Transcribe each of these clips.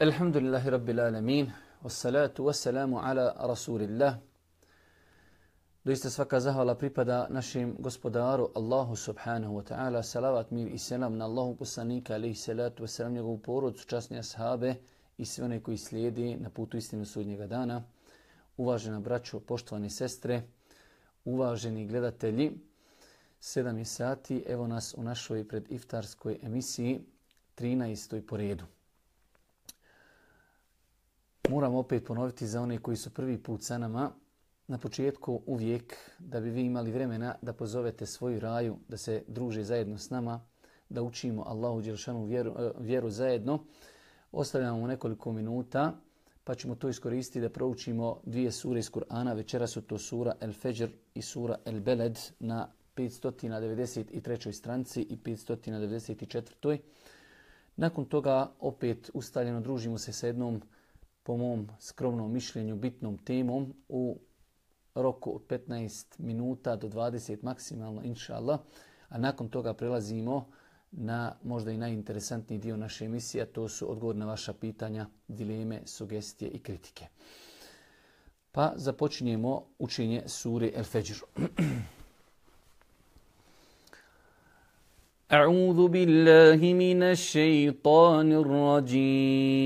Alhamdulillahi Rabbil Alamin, wassalatu wassalamu ala Rasulillah. Doista svaka zahvala pripada našem gospodaru Allahu subhanahu wa ta'ala. Salavat, mir i selam na Allahu poslanika, alaihi salatu wassalam, njegovu porodcu, časne ashabe i sve one koji slijedi na putu istinu sudnjega dana. Uvažena braćo, poštovani sestre, uvaženi gledatelji, sedam je sati, evo nas u našoj prediftarskoj emisiji, 13. po redu. Moram opet ponoviti za one koji su prvi put sa nama, na početku uvijek da bi vi imali vremena da pozovete svoju raju, da se druže zajedno s nama, da učimo Allahu Đelšanu vjeru, vjeru zajedno. Ostavljamo nekoliko minuta pa ćemo to iskoristiti da proučimo dvije sure iz Kur'ana. Večera su to sura El Fajr i sura El Beled na 593. stranci i 594. Nakon toga opet ustaljeno družimo se sa jednom po mom skromnom mišljenju bitnom temom u roku od 15 minuta do 20 maksimalno, inša Allah. A nakon toga prelazimo na možda i najinteresantniji dio naše emisije, a to su odgovor na vaša pitanja, dileme, sugestije i kritike. Pa započinjemo učenje suri El Fajr. أعوذ بالله من الشيطان الرجيم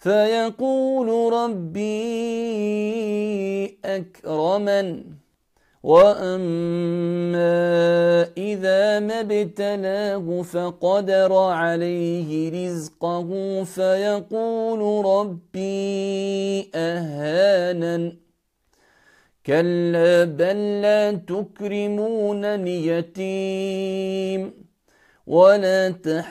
فيقول ربي أكرمن وأما إذا ما ابتلاه فقدر عليه رزقه فيقول ربي أهانن. كلا بل لا تكرمون اليتيم ولا تحاضون.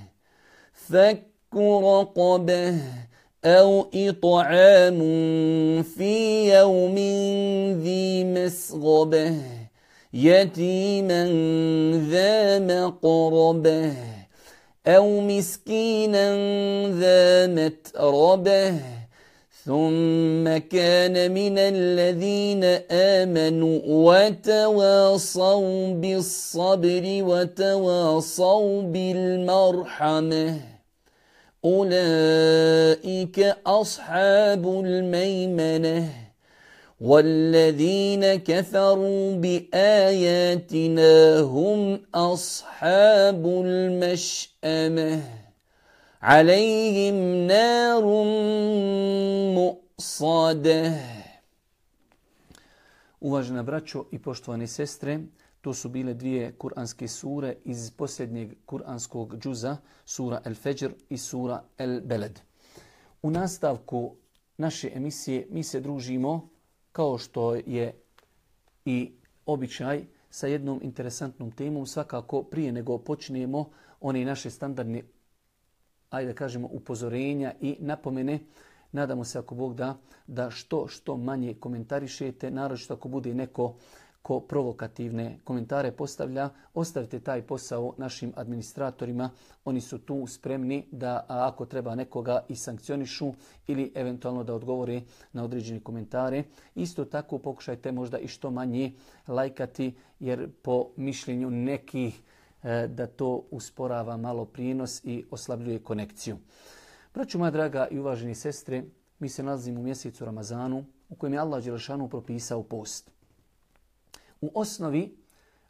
فك رقبة أو إطعام في يوم ذي مسغبة يتيما ذا مقربة أو مسكينا ذا متربة ثم كان من الذين آمنوا وتواصوا بالصبر وتواصوا بالمرحمة أولئك أصحاب الميمنة والذين كفروا بآياتنا هم أصحاب المشأمة عليهم نار مؤصده Uvažena braćo i poštovane sestre, to su bile dvije kuranske sure iz posljednjeg kuranskog džuza, sura El Fejr i sura El Beled. U nastavku naše emisije mi se družimo, kao što je i običaj, sa jednom interesantnom temom. Svakako prije nego počnemo one naše standardne ajde da kažemo, upozorenja i napomene. Nadamo se ako Bog da, da što, što manje komentarišete, naročito ako bude neko ko provokativne komentare postavlja, ostavite taj posao našim administratorima. Oni su tu spremni da ako treba nekoga i sankcionišu ili eventualno da odgovore na određene komentare. Isto tako pokušajte možda i što manje lajkati jer po mišljenju nekih E, da to usporava malo prijenos i oslabljuje konekciju. Braću moja draga i uvaženi sestre, mi se nalazimo u mjesecu Ramazanu u kojem je Allah Đelešanu propisao post. U osnovi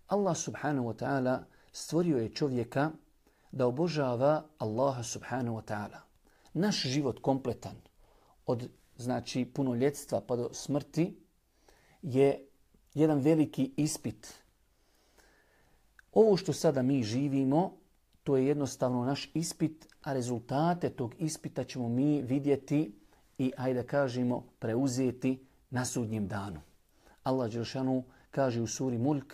Allah subhanahu wa ta'ala stvorio je čovjeka da obožava Allaha subhanahu wa ta'ala. Naš život kompletan od znači punoljetstva pa do smrti je jedan veliki ispit ovo što sada mi živimo, to je jednostavno naš ispit, a rezultate tog ispita ćemo mi vidjeti i, ajde kažemo, preuzeti na sudnjem danu. Allah Đelšanu kaže u suri Mulk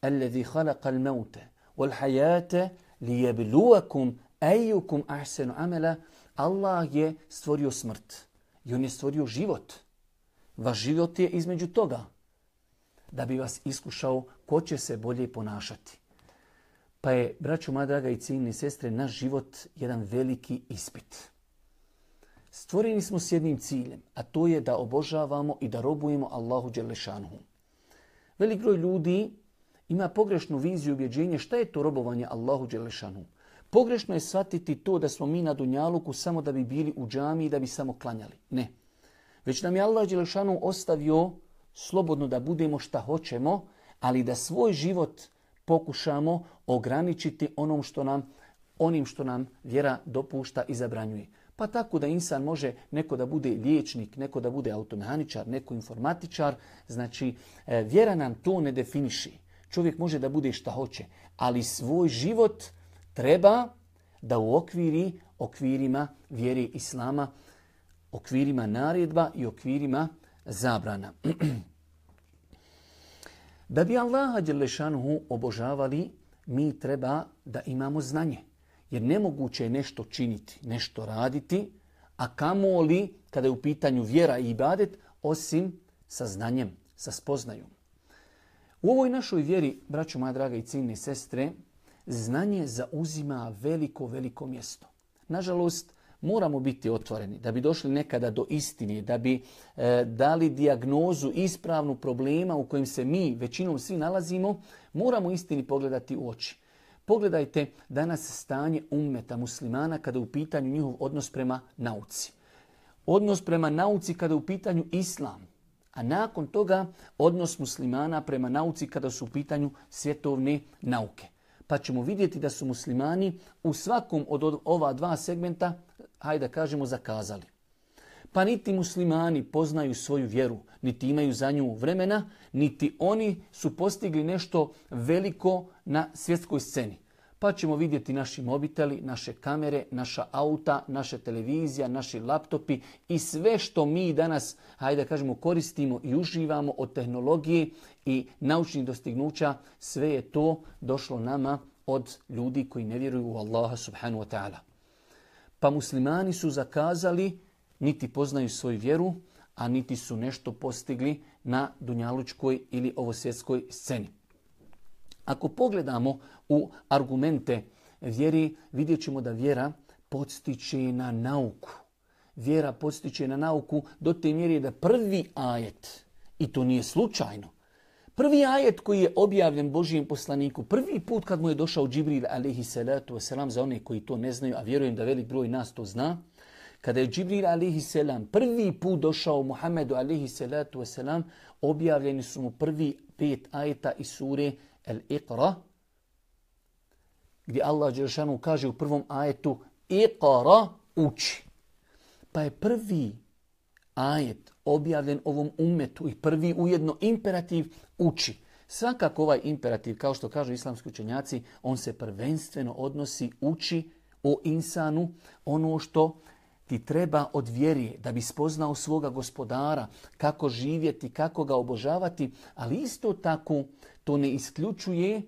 Alladhi khalaqa al-mauta wal-hayata liyabluwakum ayyukum ahsanu amala. Allah je stvorio smrt i on je stvorio život. Vaš život je između toga da bi vas iskušao ko će se bolje ponašati. Pa je, braću moja draga i ciljni sestre, naš život jedan veliki ispit. Stvoreni smo s jednim ciljem, a to je da obožavamo i da robujemo Allahu Đelešanhu. Velik broj ljudi ima pogrešnu viziju ubjeđenje šta je to robovanje Allahu Đelešanhu. Pogrešno je shvatiti to da smo mi na Dunjaluku samo da bi bili u džami i da bi samo klanjali. Ne. Već nam je Allah Đelešanhu ostavio slobodno da budemo šta hoćemo, ali da svoj život pokušamo ograničiti onom što nam, onim što nam vjera dopušta i zabranjuje. Pa tako da insan može neko da bude liječnik, neko da bude automehaničar, neko informatičar. Znači, e, vjera nam to ne definiši. Čovjek može da bude šta hoće, ali svoj život treba da u okviri, okvirima vjeri Islama, okvirima naredba i okvirima zabrana. Da bi Allaha Đelešanuhu obožavali, mi treba da imamo znanje. Jer nemoguće je nešto činiti, nešto raditi, a kamoli kada je u pitanju vjera i ibadet, osim sa znanjem, sa spoznajom. U ovoj našoj vjeri, braćo moja draga i ciljne sestre, znanje zauzima veliko, veliko mjesto. Nažalost, moramo biti otvoreni da bi došli nekada do istine, da bi e, dali dijagnozu ispravnu problema u kojem se mi većinom svi nalazimo, moramo istini pogledati u oči. Pogledajte danas stanje ummeta muslimana kada je u pitanju njihov odnos prema nauci. Odnos prema nauci kada je u pitanju islam. A nakon toga odnos muslimana prema nauci kada su u pitanju svjetovne nauke. Pa ćemo vidjeti da su muslimani u svakom od ova dva segmenta, hajde da kažemo, zakazali. Pa niti muslimani poznaju svoju vjeru, niti imaju za nju vremena, niti oni su postigli nešto veliko na svjetskoj sceni. Pa ćemo vidjeti naši mobiteli, naše kamere, naša auta, naše televizija, naši laptopi i sve što mi danas, hajde kažemo, koristimo i uživamo od tehnologije i naučnih dostignuća, sve je to došlo nama od ljudi koji ne vjeruju u Allaha subhanahu wa ta'ala. Pa muslimani su zakazali, niti poznaju svoju vjeru, a niti su nešto postigli na dunjalučkoj ili ovosvjetskoj sceni. Ako pogledamo u argumente vjeri, vidjet ćemo da vjera podstiče na nauku. Vjera podstiče na nauku do te mjeri da prvi ajet, i to nije slučajno, prvi ajet koji je objavljen Božijem poslaniku, prvi put kad mu je došao Džibril alaihi salatu wasalam, za one koji to ne znaju, a vjerujem da velik broj nas to zna, kada je Džibril alaihi salam prvi put došao Muhammedu alaihi salatu wasalam, objavljeni su mu prvi pet ajeta iz sure El-Iqra, gdje Allah Đeršanu kaže u prvom ajetu Iqra uči. Pa je prvi ajet objavljen ovom umetu i prvi ujedno imperativ uči. Svakako ovaj imperativ, kao što kažu islamski učenjaci, on se prvenstveno odnosi uči o insanu ono što ti treba od vjerije da bi spoznao svoga gospodara, kako živjeti, kako ga obožavati, ali isto tako to ne isključuje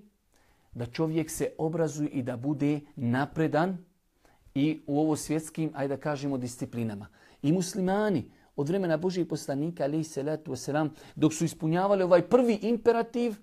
da čovjek se obrazuje i da bude napredan i u ovo svjetskim, ajde da kažemo, disciplinama. I muslimani od vremena Božijeg poslanika, ali salatu wasalam, dok su ispunjavali ovaj prvi imperativ,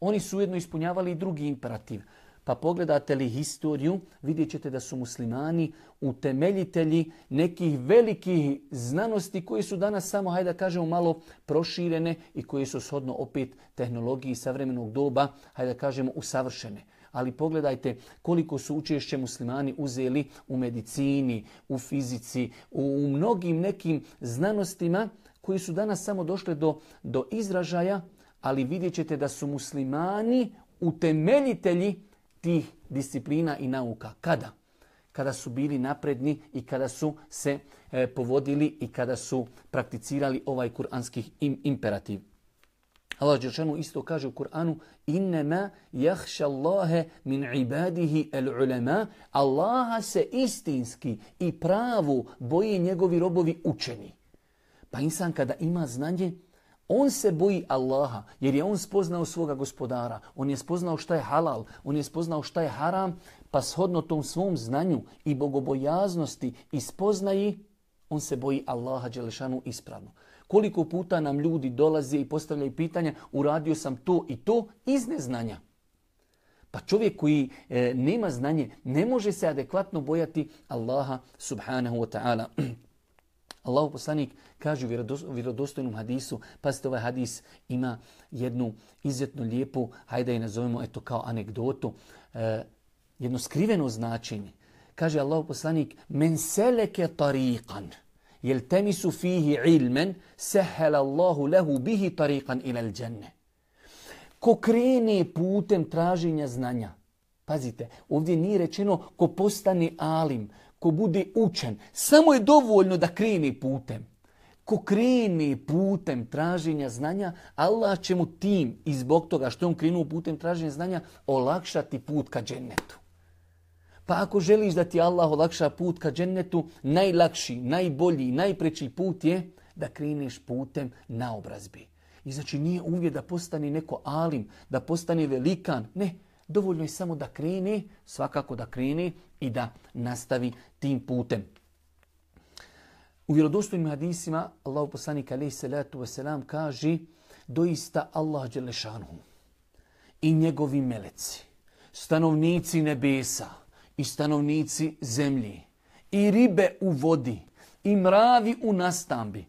oni su ujedno ispunjavali i drugi imperativ. Pa pogledate li historiju, vidjet ćete da su muslimani utemeljitelji nekih velikih znanosti koji su danas samo, hajde da kažemo, malo proširene i koji su shodno opet tehnologiji savremenog doba, hajde da kažemo, usavršene. Ali pogledajte koliko su učešće muslimani uzeli u medicini, u fizici, u mnogim nekim znanostima koji su danas samo došle do, do izražaja, ali vidjet ćete da su muslimani utemeljitelji tih disciplina i nauka. Kada? Kada su bili napredni i kada su se e, povodili i kada su prakticirali ovaj kuranski imperativ. Allah Đeršanu isto kaže u Kur'anu Innema jahša Allahe min ibadihi el ulema Allaha se istinski i pravu boje njegovi robovi učeni. Pa insan kada ima znanje, on se boji Allaha jer je on spoznao svoga gospodara. On je spoznao šta je halal, on je spoznao šta je haram, pa shodno tom svom znanju i bogobojaznosti i spoznaji, on se boji Allaha Đelešanu ispravno. Koliko puta nam ljudi dolaze i postavljaju pitanja, uradio sam to i to iz neznanja. Pa čovjek koji e, nema znanje ne može se adekvatno bojati Allaha subhanahu wa ta'ala. Allahu poslanik kaže u vjerodostojnom hadisu, pazite ovaj hadis ima jednu izuzetno lijepu, hajde je nazovemo eto kao anegdotu, e, jedno skriveno značenje. Kaže Allahu poslanik, men seleke tariqan, jel temisu fihi ilmen, sehela Allahu lehu bihi tariqan ilal dženne. Ko krene putem traženja znanja, pazite, ovdje nije rečeno ko postane alim, ko bude učen, samo je dovoljno da krene putem. Ko krene putem traženja znanja, Allah će mu tim i zbog toga što on krenuo putem traženja znanja olakšati put ka džennetu. Pa ako želiš da ti Allah olakša put ka džennetu, najlakši, najbolji, najpreći put je da kreneš putem naobrazbi. I znači nije uvijek da postane neko alim, da postane velikan. Ne, dovoljno je samo da krene, svakako da krene i da nastavi tim putem. U vjerodostojnim hadisima Allah poslanik alaihi salatu wasalam kaže doista Allah Đelešanu i njegovi meleci, stanovnici nebesa i stanovnici zemlji i ribe u vodi i mravi u nastambi.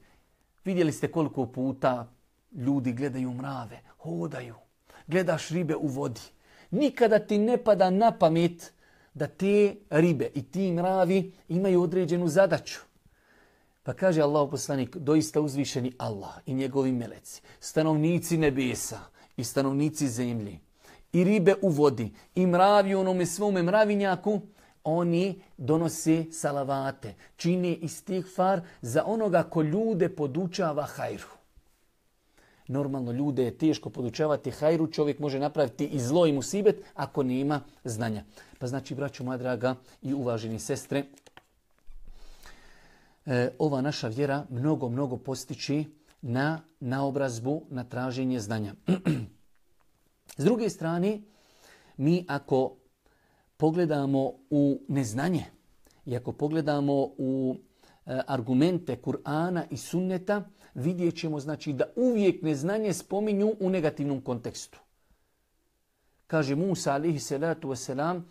Vidjeli ste koliko puta ljudi gledaju mrave, hodaju, gledaš ribe u vodi. Nikada ti ne pada na pamet da te ribe i ti mravi imaju određenu zadaću. Pa kaže Allah poslanik, doista uzvišeni Allah i njegovi meleci, stanovnici nebesa i stanovnici zemlji, i ribe u vodi, i mravi onome svome mravinjaku, oni donose salavate, čine istighfar za onoga ko ljude podučava hajru. Normalno ljude je teško podučavati hajru, čovjek može napraviti i zlo i musibet ako nema znanja. Pa znači, braću moja draga i uvaženi sestre, e, ova naša vjera mnogo, mnogo postići na naobrazbu, na traženje znanja. S druge strane, mi ako pogledamo u neznanje i ako pogledamo u e, argumente Kur'ana i sunneta, vidjet ćemo znači, da uvijek neznanje spominju u negativnom kontekstu. Kaže Musa alihi salatu wasalam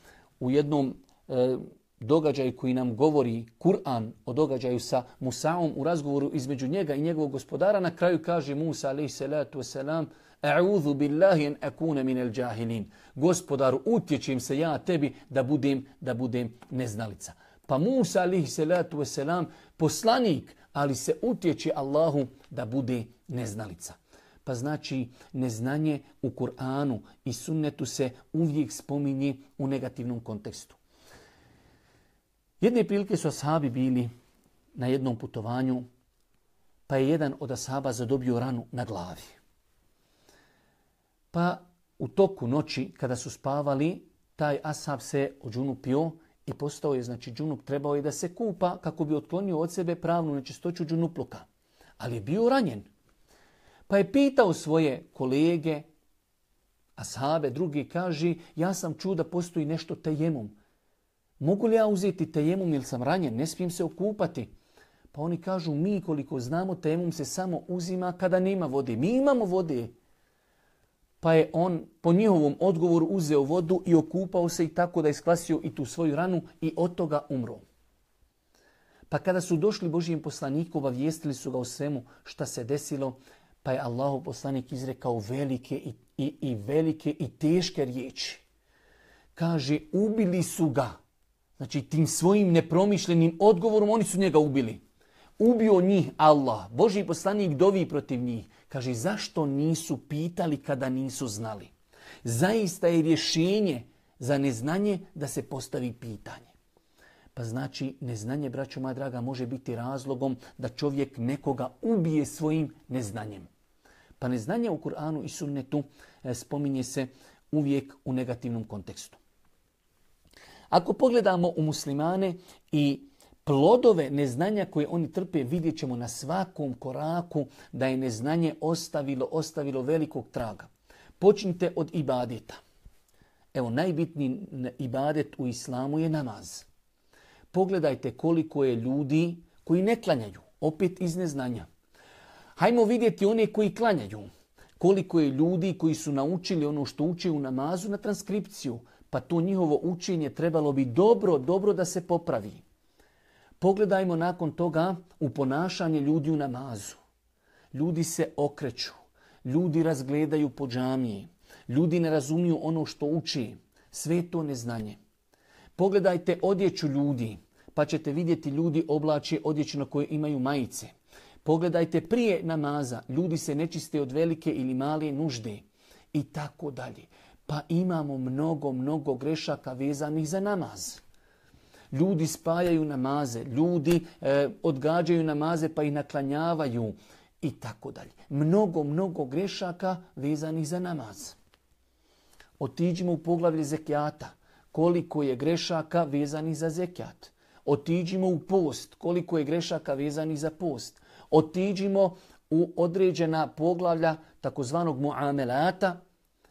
u jednom e, događaju koji nam govori Kur'an o događaju sa Musaom u razgovoru između njega i njegovog gospodara, na kraju kaže Musa alaihi salatu wasalam A'udhu billahi an akuna al-jahilin. Gospodaru, utječem se ja tebi da budem da budem neznalica. Pa Musa alaihi salatu wasalam poslanik, ali se utječe Allahu da bude neznalica. Pa znači neznanje u Kur'anu i sunnetu se uvijek spominje u negativnom kontekstu. Jedne prilike su ashabi bili na jednom putovanju, pa je jedan od ashaba zadobio ranu na glavi. Pa u toku noći, kada su spavali, taj ashab se ođunupio i postao je, znači džunup trebao je da se kupa kako bi otklonio od sebe pravnu nečistoću džunupluka. Ali je bio ranjen. Pa je pitao svoje kolege, ashabe, drugi kaže, ja sam čuo da postoji nešto tejemom. Mogu li ja uzeti tejemum ili sam ranjen? Ne smijem se okupati. Pa oni kažu, mi koliko znamo, tejemum se samo uzima kada nema vode. Mi imamo vode. Pa je on po njihovom odgovoru uzeo vodu i okupao se i tako da je sklasio i tu svoju ranu i od toga umro. Pa kada su došli Božijem poslaniku, obavijestili su ga o svemu šta se desilo, pa je Allahu poslanik izrekao velike i, i, i velike i teške riječi. Kaže, ubili su ga Znači tim svojim nepromišljenim odgovorom oni su njega ubili. Ubio njih Allah. Boži poslanik dovi protiv njih. Kaže zašto nisu pitali kada nisu znali. Zaista je rješenje za neznanje da se postavi pitanje. Pa znači neznanje, braćo moja draga, može biti razlogom da čovjek nekoga ubije svojim neznanjem. Pa neznanje u Kur'anu i sunnetu e, spominje se uvijek u negativnom kontekstu. Ako pogledamo u muslimane i plodove neznanja koje oni trpe, vidjet ćemo na svakom koraku da je neznanje ostavilo, ostavilo velikog traga. Počnite od ibadeta. Evo, najbitniji ibadet u islamu je namaz. Pogledajte koliko je ljudi koji ne klanjaju, opet iz neznanja. Hajmo vidjeti one koji klanjaju. Koliko je ljudi koji su naučili ono što uče u namazu na transkripciju, pa to njihovo učenje trebalo bi dobro, dobro da se popravi. Pogledajmo nakon toga u ponašanje ljudi u namazu. Ljudi se okreću, ljudi razgledaju po džamiji, ljudi ne razumiju ono što uči, sve to neznanje. Pogledajte odjeću ljudi, pa ćete vidjeti ljudi oblače odjeću na koje imaju majice. Pogledajte prije namaza, ljudi se nečiste od velike ili male nužde i tako dalje. Pa imamo mnogo, mnogo grešaka vezanih za namaz. Ljudi spajaju namaze, ljudi e, odgađaju namaze pa ih naklanjavaju i tako dalje. Mnogo, mnogo grešaka vezanih za namaz. Otiđimo u poglavlje zekijata. Koliko je grešaka vezanih za zekijat. Otiđimo u post. Koliko je grešaka vezanih za post. Otiđimo u određena poglavlja takozvanog muamelata,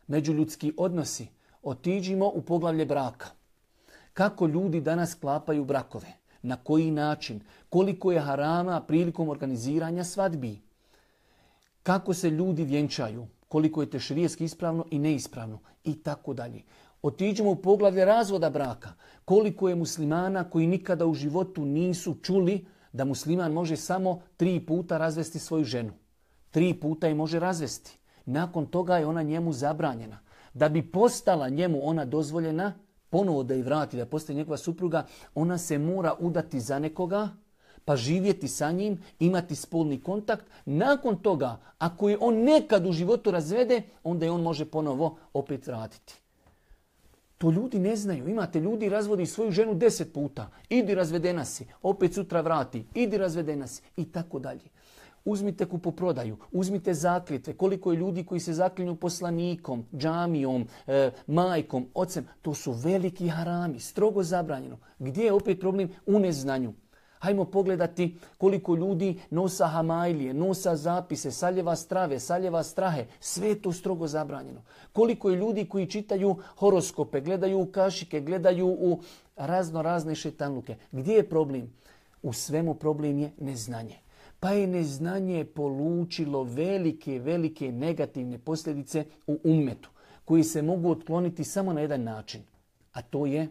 međuljudski odnosi, otiđimo u poglavlje braka. Kako ljudi danas sklapaju brakove? na koji način, koliko je harama prilikom organiziranja svadbi, kako se ljudi vjenčaju, koliko je tešrijeski ispravno i neispravno i tako dalje. Otiđemo u poglavlje razvoda braka. Koliko je muslimana koji nikada u životu nisu čuli da musliman može samo tri puta razvesti svoju ženu. Tri puta je može razvesti. Nakon toga je ona njemu zabranjena. Da bi postala njemu ona dozvoljena, ponovo da je vrati, da postane njegova supruga, ona se mora udati za nekoga, pa živjeti sa njim, imati spolni kontakt. Nakon toga, ako je on nekad u životu razvede, onda je on može ponovo opet vratiti. To ljudi ne znaju. Imate ljudi razvodi svoju ženu deset puta. Idi razvedena si, opet sutra vrati, idi razvedena si i tako dalje. Uzmite kupoprodaju, uzmite zakljetve, koliko je ljudi koji se zaklinju poslanikom, džamijom, e, majkom, ocem. To su veliki harami, strogo zabranjeno. Gdje je opet problem? U neznanju. Hajmo pogledati koliko ljudi nosa hamajlije, nosa zapise, saljeva strave, saljeva strahe. Sve je to strogo zabranjeno. Koliko je ljudi koji čitaju horoskope, gledaju u kašike, gledaju u razno razne šetanluke. Gdje je problem? U svemu problem je neznanje. Pa je neznanje polučilo velike, velike negativne posljedice u umetu, koji se mogu otkloniti samo na jedan način, a to je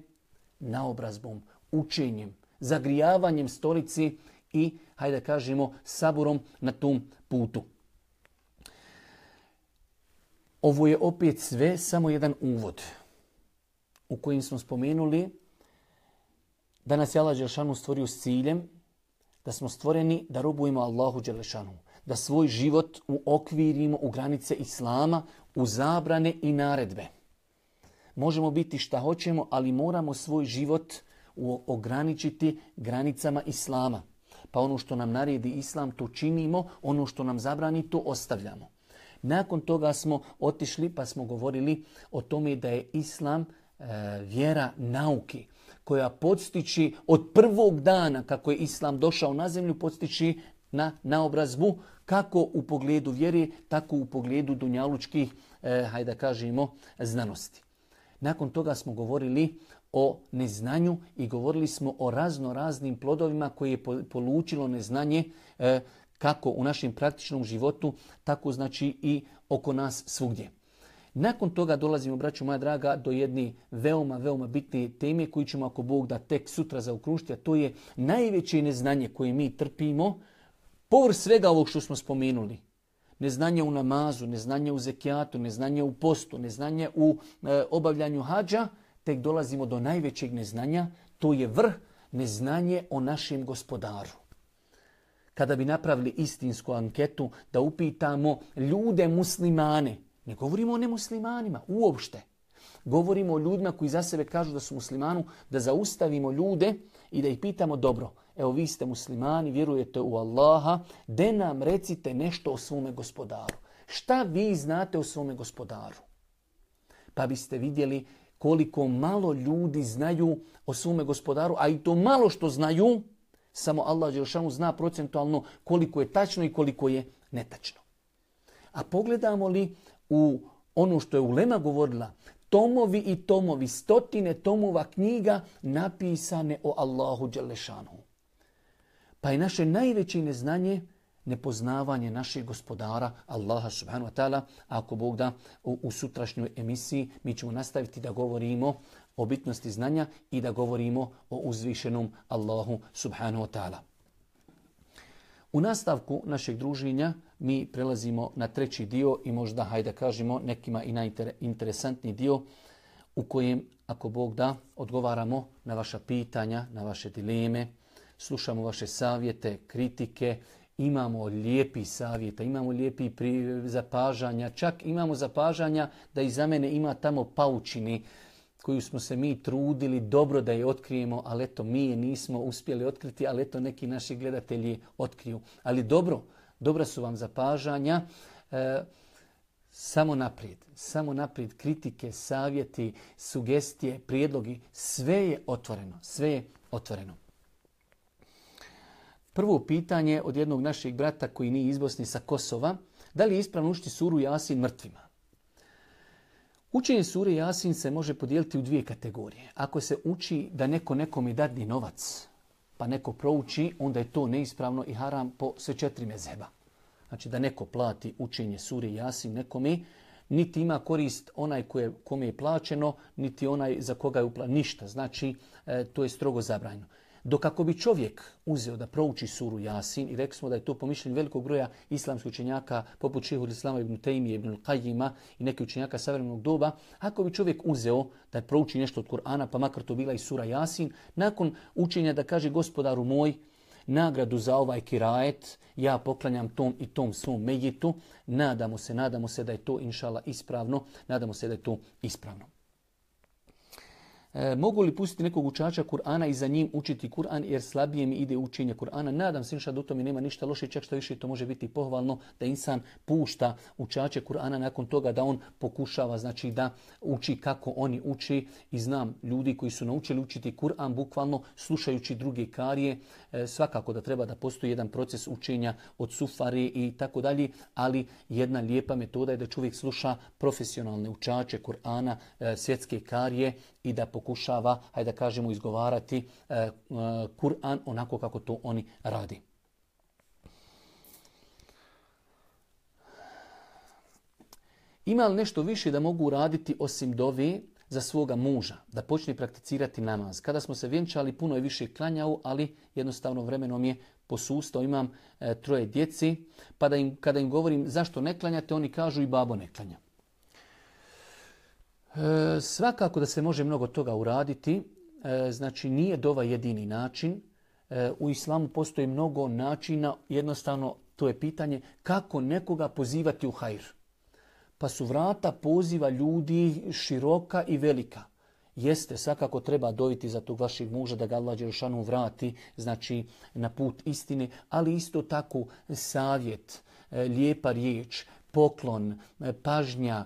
naobrazbom, učenjem, zagrijavanjem stolici i, hajde da kažemo, saburom na tom putu. Ovo je opet sve samo jedan uvod u kojim smo spomenuli da nas je Allah stvorio s ciljem da smo stvoreni da robujemo Allahu Đelešanu, da svoj život uokvirimo u granice Islama, u zabrane i naredbe. Možemo biti šta hoćemo, ali moramo svoj život ograničiti granicama Islama. Pa ono što nam naredi Islam to činimo, ono što nam zabrani to ostavljamo. Nakon toga smo otišli pa smo govorili o tome da je Islam e, vjera nauki koja podstiči od prvog dana kako je Islam došao na zemlju podstiči na naobrazbu kako u pogledu vjere, tako u pogledu dunjalučkih, e, hajde da kažemo, znanosti. Nakon toga smo govorili o neznanju i govorili smo o razno raznim plodovima koje je polučilo neznanje e, kako u našem praktičnom životu, tako znači i oko nas svugdje. Nakon toga dolazimo, braću moja draga, do jedne veoma, veoma bitne teme koju ćemo ako Bog da tek sutra zaokružiti, a to je najveće neznanje koje mi trpimo, povr svega ovog što smo spomenuli. Neznanje u namazu, neznanje u zekijatu, neznanje u postu, neznanje u e, obavljanju hađa, tek dolazimo do najvećeg neznanja, to je vrh neznanje o našem gospodaru. Kada bi napravili istinsku anketu da upitamo ljude muslimane, ne govorimo o nemuslimanima uopšte, govorimo o ljudima koji za sebe kažu da su muslimanu, da zaustavimo ljude i da ih pitamo dobro, evo vi ste muslimani, vjerujete u Allaha, de nam recite nešto o svome gospodaru. Šta vi znate o svome gospodaru? Pa biste vidjeli koliko malo ljudi znaju o svome gospodaru, a i to malo što znaju, samo Allah Đelšanu zna procentualno koliko je tačno i koliko je netačno. A pogledamo li u ono što je Ulema govorila, tomovi i tomovi, stotine tomova knjiga napisane o Allahu Đelešanu. Pa je naše najveće neznanje nepoznavanje našeg gospodara Allaha subhanahu wa ta'ala. Ako Bog da u, u sutrašnjoj emisiji mi ćemo nastaviti da govorimo o bitnosti znanja i da govorimo o uzvišenom Allahu subhanahu wa ta'ala. U nastavku našeg druženja mi prelazimo na treći dio i možda, hajde kažemo, nekima i najinteresantniji dio u kojem, ako Bog da, odgovaramo na vaša pitanja, na vaše dileme, slušamo vaše savjete, kritike imamo lijepi savjeta, imamo lijepi zapažanja, čak imamo zapažanja da i za mene ima tamo paučini koju smo se mi trudili dobro da je otkrijemo, ali eto mi je nismo uspjeli otkriti, ali eto neki naši gledatelji otkriju. Ali dobro, dobra su vam zapažanja. E, samo naprijed, samo naprijed kritike, savjeti, sugestije, prijedlogi, sve je otvoreno, sve je otvoreno. Prvo pitanje od jednog našeg brata koji nije iz Bosne sa Kosova. Da li je ispravno učiti suru Jasin mrtvima? Učenje sure Jasin se može podijeliti u dvije kategorije. Ako se uči da neko nekome dadni novac, pa neko prouči, onda je to neispravno i haram po sve četiri mezheba. Znači da neko plati učenje suri Jasin nekome, niti ima korist onaj kome je plaćeno, niti onaj za koga je upla ništa. Znači, e, to je strogo zabranjeno. Dok ako bi čovjek uzeo da prouči suru Jasin i rekli smo da je to pomišljenje velikog broja islamskih učenjaka poput Šehul Islama ibn Taymi ibn Qajima i neki učenjaka savremenog doba, ako bi čovjek uzeo da prouči nešto od Kur'ana, pa makar to bila i sura Jasin, nakon učenja da kaže gospodaru moj, nagradu za ovaj kirajet, ja poklanjam tom i tom svom mejitu, nadamo se, nadamo se da je to inšala ispravno, nadamo se da je to ispravno. E, mogu li pustiti nekog učača Kur'ana i za njim učiti Kur'an jer slabije mi ide učenje Kur'ana. Nadam se inša da u tome nema ništa loše, čak što više to može biti pohvalno da insan pušta učače Kur'ana nakon toga da on pokušava znači da uči kako oni uči i znam ljudi koji su naučili učiti Kur'an bukvalno slušajući druge karije. E, svakako da treba da postoji jedan proces učenja od sufari i tako dalje, ali jedna lijepa metoda je da čovjek sluša profesionalne učače Kur'ana, e, svjetske karije i da pokušava, hajde da kažemo, izgovarati e, e, Kur'an onako kako to oni radi. Ima li nešto više da mogu raditi osim dove za svoga muža, da počne prakticirati namaz? Kada smo se vjenčali, puno je više klanjao, ali jednostavno vremenom je posustao. Imam e, troje djeci, pa da im, kada im govorim zašto ne klanjate, oni kažu i babo ne klanja. E, svakako da se može mnogo toga uraditi, e, znači nije dova jedini način. E, u islamu postoji mnogo načina, jednostavno to je pitanje kako nekoga pozivati u hajr. Pa su vrata poziva ljudi široka i velika. Jeste, svakako treba doviti za tog vašeg muža da ga Allah Đelšanu vrati, znači na put istine, ali isto tako savjet, lijepa riječ, poklon, pažnja,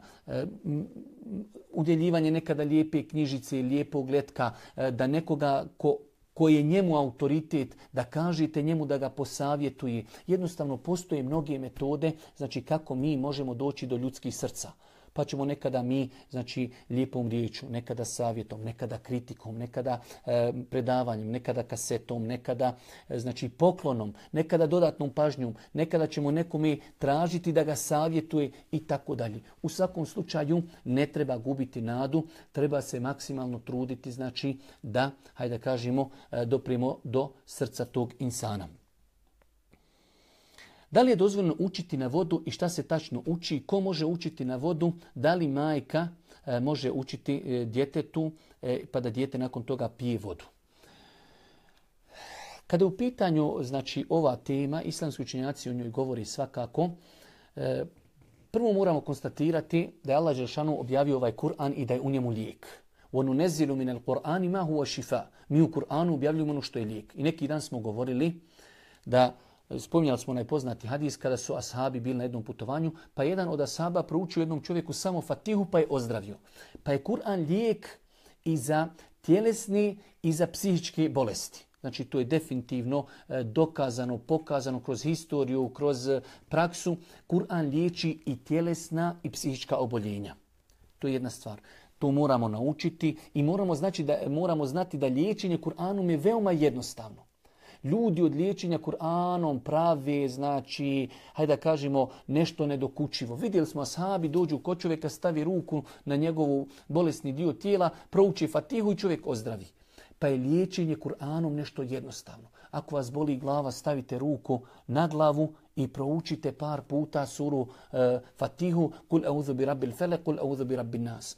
udjeljivanje nekada lijepe knjižice, lijepog letka, e, da nekoga ko, ko je njemu autoritet, da kažete njemu da ga posavjetuje. Jednostavno postoje mnoge metode, znači kako mi možemo doći do ljudskih srca pa ćemo nekada mi, znači, lijepom riječu, nekada savjetom, nekada kritikom, nekada e, predavanjem, nekada kasetom, nekada, e, znači, poklonom, nekada dodatnom pažnjom, nekada ćemo nekome tražiti da ga savjetuje i tako dalje. U svakom slučaju ne treba gubiti nadu, treba se maksimalno truditi, znači, da, hajde da kažemo, e, doprimo do srca tog insana. Da li je dozvoljeno učiti na vodu i šta se tačno uči? Ko može učiti na vodu? Da li majka e, može učiti e, djetetu e, pa da dijete nakon toga pije vodu? Kada je u pitanju znači, ova tema, islamski učenjaci o njoj govori svakako, prvo moramo konstatirati da je Allah Žešanu objavio ovaj Kur'an i da je u njemu lijek. وَنُنَزِّلُ مِنَ الْقُرْآنِ مَا هُوَ شِفَا Mi u Kur'anu objavljujemo ono što je lijek. I neki dan smo govorili da Spominjali smo onaj poznati hadis kada su ashabi bili na jednom putovanju, pa jedan od ashaba proučio jednom čovjeku samo fatihu pa je ozdravio. Pa je Kur'an lijek i za tjelesni i za psihičke bolesti. Znači to je definitivno e, dokazano, pokazano kroz historiju, kroz e, praksu. Kur'an liječi i tjelesna i psihička oboljenja. To je jedna stvar. To moramo naučiti i moramo, znači da, moramo znati da liječenje Kur'anom je veoma jednostavno ljudi od liječenja Kur'anom prave, znači, hajde da kažemo, nešto nedokučivo. Vidjeli smo ashabi, dođu kod čovjeka, stavi ruku na njegovu bolesni dio tijela, prouči fatihu i čovjek ozdravi. Pa je liječenje Kur'anom nešto jednostavno. Ako vas boli glava, stavite ruku na glavu i proučite par puta suru e, Fatihu kul auzu bi rabbil felek, kul auzu bi rabbin nas.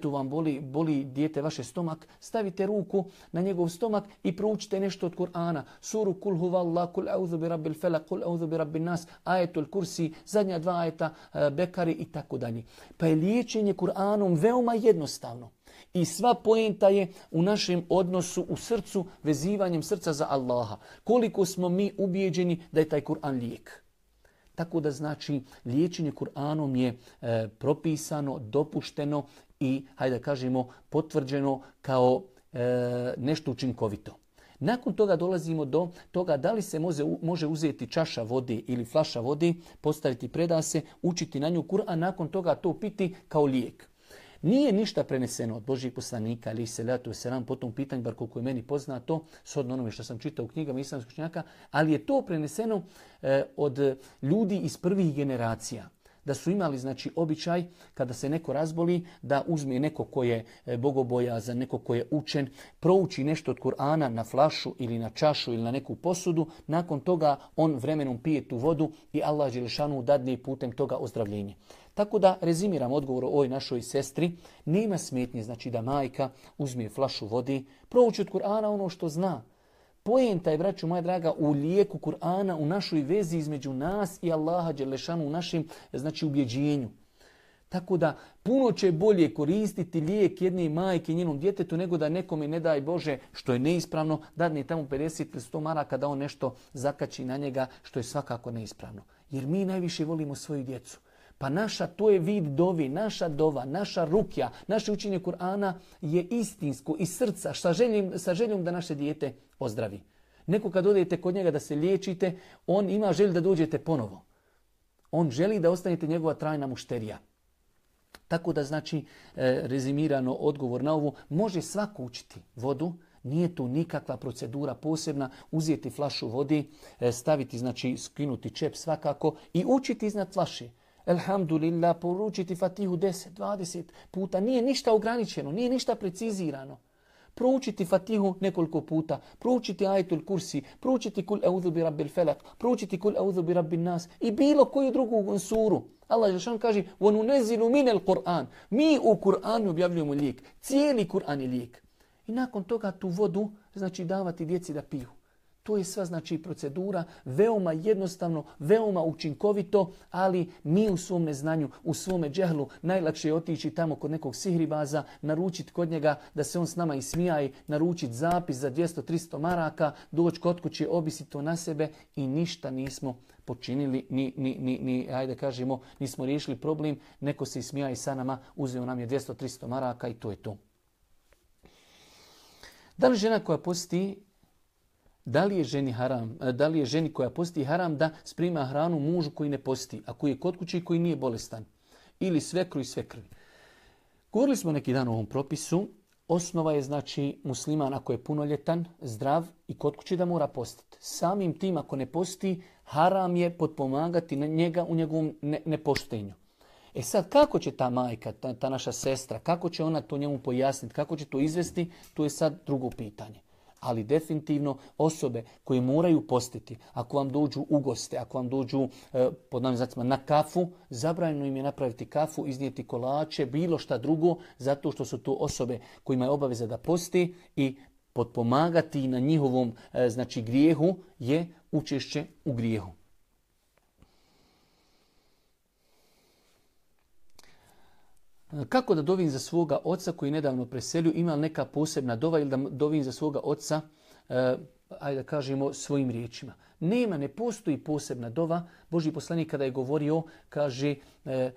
tu vam boli, boli dijete vaše stomak, stavite ruku na njegov stomak i proučite nešto od Kur'ana. Suru kul huvallah, kul auzu bi rabbil felek, kul auzu bi rabbin nas, ajetul kursi, zadnja dva ajeta, e, bekari i tako dalje. Pa je liječenje Kur'anom veoma jednostavno. I sva poenta je u našem odnosu u srcu, vezivanjem srca za Allaha. Koliko smo mi ubijeđeni da je taj Kur'an lijek. Tako da znači liječenje Kur'anom je e, propisano, dopušteno i, hajde kažemo, potvrđeno kao e, nešto učinkovito. Nakon toga dolazimo do toga da li se može, može uzeti čaša vode ili flaša vode, postaviti predase, učiti na nju Kur'an, nakon toga to piti kao lijek. Nije ništa preneseno od Božih poslanika, ali se letu selam po tom pitanju, bar koliko je meni poznato, s onome što sam čitao u knjigama islamskog čnjaka, ali je to preneseno e, od ljudi iz prvih generacija da su imali znači običaj kada se neko razboli da uzme neko ko je e, bogobojazan, neko ko je učen, prouči nešto od Kur'ana na flašu ili na čašu ili na neku posudu, nakon toga on vremenom pije tu vodu i Allah Želešanu dadne putem toga ozdravljenje. Tako da rezimiram odgovor o ovoj našoj sestri, nema smetnje znači da majka uzme flašu vodi, prouči od Kur'ana ono što zna, Pojenta je, braću moja draga, u lijeku Kur'ana, u našoj vezi između nas i Allaha Đelešanu, u našem znači, ubjeđenju. Tako da puno će bolje koristiti lijek jedne majke njenom djetetu nego da nekome ne daj Bože što je neispravno, dadne tamo 50 ili 100 maraka da on nešto zakači na njega što je svakako neispravno. Jer mi najviše volimo svoju djecu. Pa naša, to je vid dovi, naša dova, naša rukja, naše učenje Kur'ana je istinsko iz srca sa željom, sa željom da naše dijete ozdravi. Neko kad odete kod njega da se liječite, on ima želju da dođete ponovo. On želi da ostanete njegova trajna mušterija. Tako da znači, e, rezimirano odgovor na ovo, može svako učiti vodu, nije tu nikakva procedura posebna, uzeti flašu vodi, e, staviti, znači skinuti čep svakako i učiti iznad flaše. Elhamdulillah, poručiti Fatihu 10, 20 puta. Nije ništa ograničeno, nije ništa precizirano. Proučiti Fatihu nekoliko puta, proučiti Ajetul Kursi, proučiti Kul Eudhu bi Rabbil Felak, proučiti Kul Eudhu bi Rabbin Nas i bilo koju drugu suru. Allah Žešan kaže وَنُنَزِلُ مِنَ الْقُرْآنِ Mi u Kur'anu objavljujemo lijek. Cijeli Kur'an je lijek. I nakon toga tu vodu znači davati djeci da piju. To je sva znači procedura, veoma jednostavno, veoma učinkovito, ali mi u svom neznanju, u svome džehlu najlakše je otići tamo kod nekog sihribaza, naručiti kod njega da se on s nama ismijaje, naručiti zapis za 200-300 maraka, doći kod kuće, obisiti to na sebe i ništa nismo počinili, ni, ni, ni, ni ajde kažemo, nismo riješili problem, neko se ismijaje sa nama, uzeo nam je 200-300 maraka i to je to. Da li žena koja posti da li je ženi haram, e, da li je ženi koja posti haram da sprima hranu mužu koji ne posti, a koji je kod kuće i koji nije bolestan? Ili svekru i svekrvi. Govorili smo neki dan o ovom propisu. Osnova je znači musliman ako je punoljetan, zdrav i kod kuće da mora postiti. Samim tim ako ne posti, haram je potpomagati njega u njegovom ne, nepoštenju. E sad, kako će ta majka, ta, ta naša sestra, kako će ona to njemu pojasniti, kako će to izvesti, to je sad drugo pitanje ali definitivno osobe koje moraju postiti, ako vam dođu u goste, ako vam dođu e, pod novim znacima na kafu, zabranjeno im je napraviti kafu, iznijeti kolače, bilo šta drugo, zato što su to osobe kojima je obaveza da posti i potpomagati na njihovom e, znači grijehu je učešće u grijehu. Kako da dovim za svoga oca koji nedavno preselio, ima li neka posebna dova ili da dovim za svoga oca, e, ajde da kažemo, svojim riječima. Nema, ne postoji posebna dova. Boži poslanik kada je govorio, kaže, e,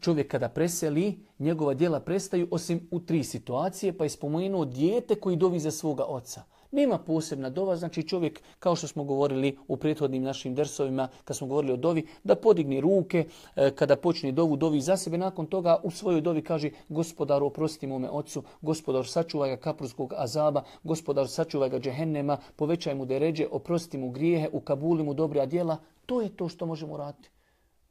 čovjek kada preseli, njegova djela prestaju osim u tri situacije, pa je spomenuo dijete koji dovi za svoga oca. Nema posebna dova, znači čovjek, kao što smo govorili u prethodnim našim dersovima, kad smo govorili o dovi, da podigne ruke, e, kada počne dovu, dovi za sebe, nakon toga u svojoj dovi kaže gospodaru oprosti mome ocu, gospodar sačuvaj ga kapurskog azaba, gospodar sačuvaj ga džehennema, povećaj mu deređe, oprosti mu grijehe, ukabuli mu dobra djela. To je to što možemo raditi.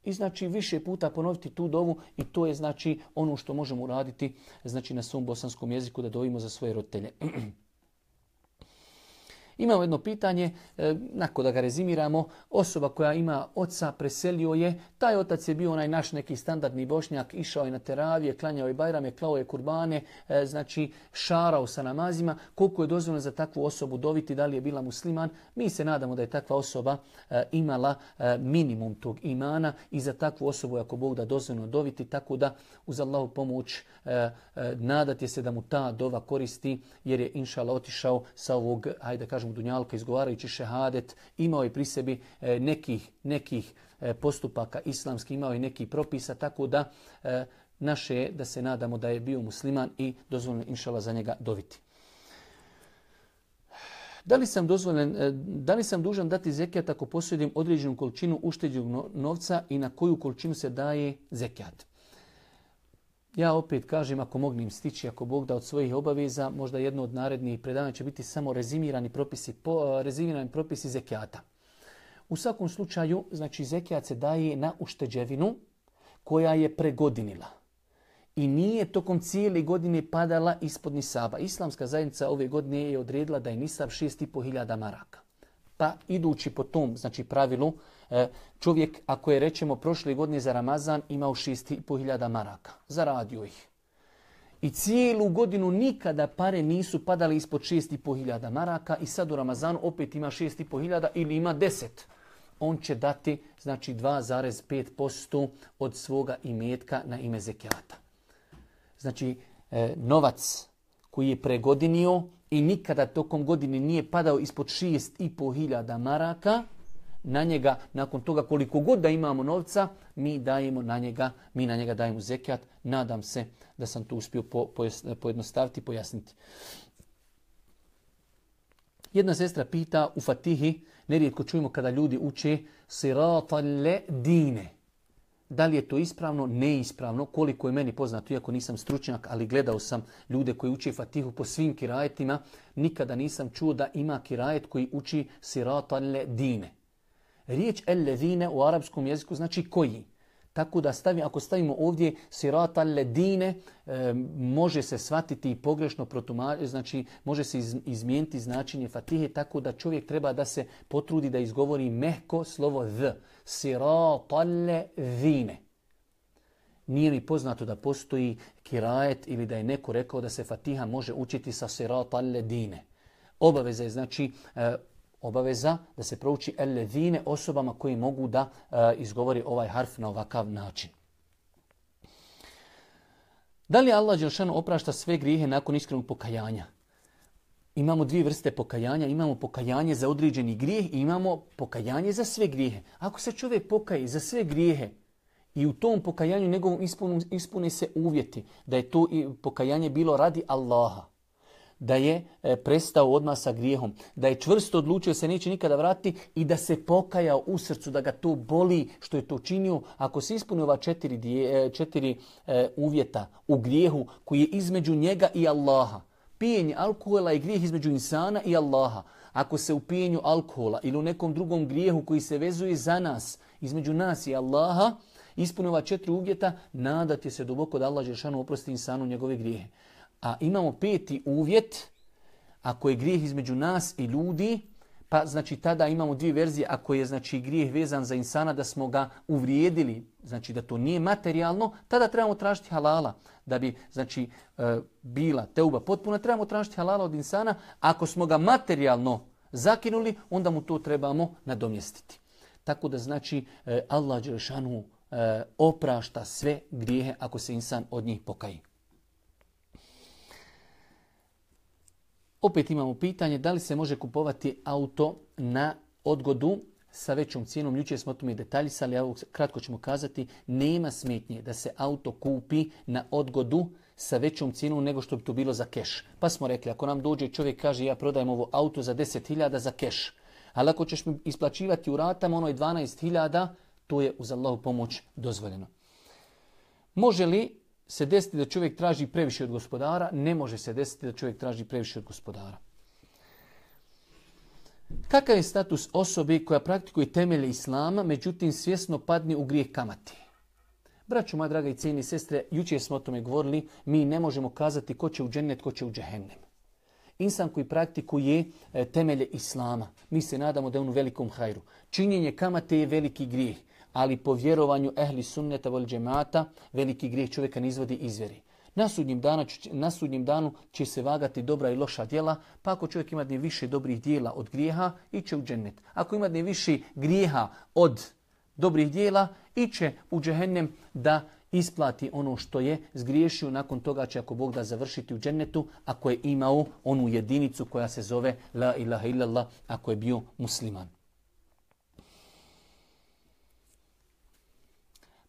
I znači više puta ponoviti tu dovu i to je znači ono što možemo raditi znači na svom bosanskom jeziku da dovimo za svoje roditelje. Imamo jedno pitanje, e, nakon da ga rezimiramo, osoba koja ima oca preselio je, taj otac je bio onaj naš neki standardni bošnjak, išao je na teravije, klanjao je bajrame, klao je kurbane, e, znači šarao sa namazima, koliko je dozvoljeno za takvu osobu dobiti, da li je bila musliman, mi se nadamo da je takva osoba e, imala minimum tog imana i za takvu osobu ako Bog da dozvoljeno dobiti, tako da uz Allahu pomoć nadati se da mu ta dova koristi jer je inšala otišao sa ovog, hajde da kažemo dunjalka izgovarajući šehadet, imao je pri sebi e, nekih, nekih e, postupaka islamskih, imao je nekih propisa, tako da e, naše je da se nadamo da je bio musliman i dozvoljeno inšala za njega doviti. Da li sam, dozvoljen, da li sam dužan dati zekijat ako posjedim određenu količinu ušteđenog novca i na koju količinu se daje zekijat? Ja opet kažem, ako mognem stići, ako Bog da od svojih obaveza, možda jedno od narednih predavanja će biti samo rezimirani propisi, po, rezimirani propisi zekijata. U svakom slučaju, znači zekijat se daje na ušteđevinu koja je pregodinila. I nije tokom cijele godine padala ispod nisaba. Islamska zajednica ove godine je odredila da je nisab 6.500 maraka. Pa idući po tom znači pravilu, e, čovjek ako je rećemo prošle godine za Ramazan imao 6.500 maraka. Zaradio ih. I cijelu godinu nikada pare nisu padale ispod 6.500 maraka i sad u Ramazanu opet ima 6.500 ili ima 10 on će dati znači 2,5% od svoga imetka na ime zekijata. Znači e, novac koji je pregodinio i nikada tokom godine nije padao ispod 6.500 maraka, na njega, nakon toga koliko god da imamo novca, mi dajemo na njega, mi na njega dajemo zekijat. Nadam se da sam to uspio po, pojednostaviti pojasniti. Jedna sestra pita u Fatihi, nerijetko čujemo kada ljudi uče sirata le dine. Da li je to ispravno? Neispravno. Koliko je meni poznato, iako nisam stručnjak, ali gledao sam ljude koji uče Fatihu po svim kirajetima, nikada nisam čuo da ima kirajet koji uči sirata le dine. Riječ el dine u arapskom jeziku znači koji. Tako da stavi, ako stavimo ovdje sirata ledine, e, može se shvatiti i pogrešno protumačiti, znači može se izmijeniti značenje fatihe, tako da čovjek treba da se potrudi da izgovori mehko slovo th. Sirata ledine. Nije mi poznato da postoji kirajet ili da je neko rekao da se fatiha može učiti sa sirata ledine. Obaveza je znači e, obaveza da se prouči el osobama koji mogu da uh, izgovori ovaj harf na ovakav način. Da li Allah Đelšanu oprašta sve grijehe nakon iskrenog pokajanja? Imamo dvije vrste pokajanja. Imamo pokajanje za određeni grijeh i imamo pokajanje za sve grijehe. Ako se čovjek pokaje za sve grijehe i u tom pokajanju njegovom ispune se uvjeti da je to pokajanje bilo radi Allaha, da je e, prestao odmah sa grijehom, da je čvrsto odlučio se neće nikada vratiti i da se pokajao u srcu, da ga to boli što je to činio. Ako se ispuni ova četiri, e, četiri e, uvjeta u grijehu koji je između njega i Allaha, pijenje alkohola je grijeh između insana i Allaha. Ako se u pijenju alkohola ili u nekom drugom grijehu koji se vezuje za nas, između nas i Allaha, ispuni ova četiri uvjeta, nadati se duboko da Allah Žešanu oprosti insanu njegove grijehe. A imamo peti uvjet, ako je grijeh između nas i ljudi, pa znači tada imamo dvije verzije, ako je znači grijeh vezan za insana da smo ga uvrijedili, znači da to nije materijalno, tada trebamo tražiti halala. Da bi znači e, bila teuba potpuna, trebamo tražiti halala od insana. Ako smo ga materijalno zakinuli, onda mu to trebamo nadomjestiti. Tako da znači e, Allah Đelešanu e, oprašta sve grijehe ako se insan od njih pokaji. Opet imamo pitanje da li se može kupovati auto na odgodu sa većom cijenom. Jučer smo o tome detaljisali, a kratko ćemo kazati, nema smetnje da se auto kupi na odgodu sa većom cijenom nego što bi to bilo za keš. Pa smo rekli, ako nam dođe čovjek kaže ja prodajem ovo auto za 10.000 za keš, ali ako ćeš mi isplaćivati u ratama ono je 12.000, to je uz Allahu pomoć dozvoljeno. Može li se desiti da čovjek traži previše od gospodara, ne može se desiti da čovjek traži previše od gospodara. Kakav je status osobe koja praktikuje temelje Islama, međutim svjesno padne u grijeh kamati? Braću, moja draga i cijeni sestre, jučer smo o tome govorili, mi ne možemo kazati ko će u džennet, ko će u džehennem. Insan koji praktikuje e, temelje Islama, mi se nadamo da je on u velikom hajru. Činjenje kamate je veliki grijeh ali po vjerovanju ehli sunneta vol džemata veliki grijeh čovjeka ne izvodi izvjeri. Na sudnjem, dana, na sudnjem danu će se vagati dobra i loša djela, pa ako čovjek ima ne više dobrih djela od grijeha, iće u džennet. Ako ima ne više grijeha od dobrih djela, iće u džehennem da isplati ono što je zgriješio. Nakon toga će ako Bog da završiti u džennetu, ako je imao onu jedinicu koja se zove La ilaha illallah, ako je bio musliman.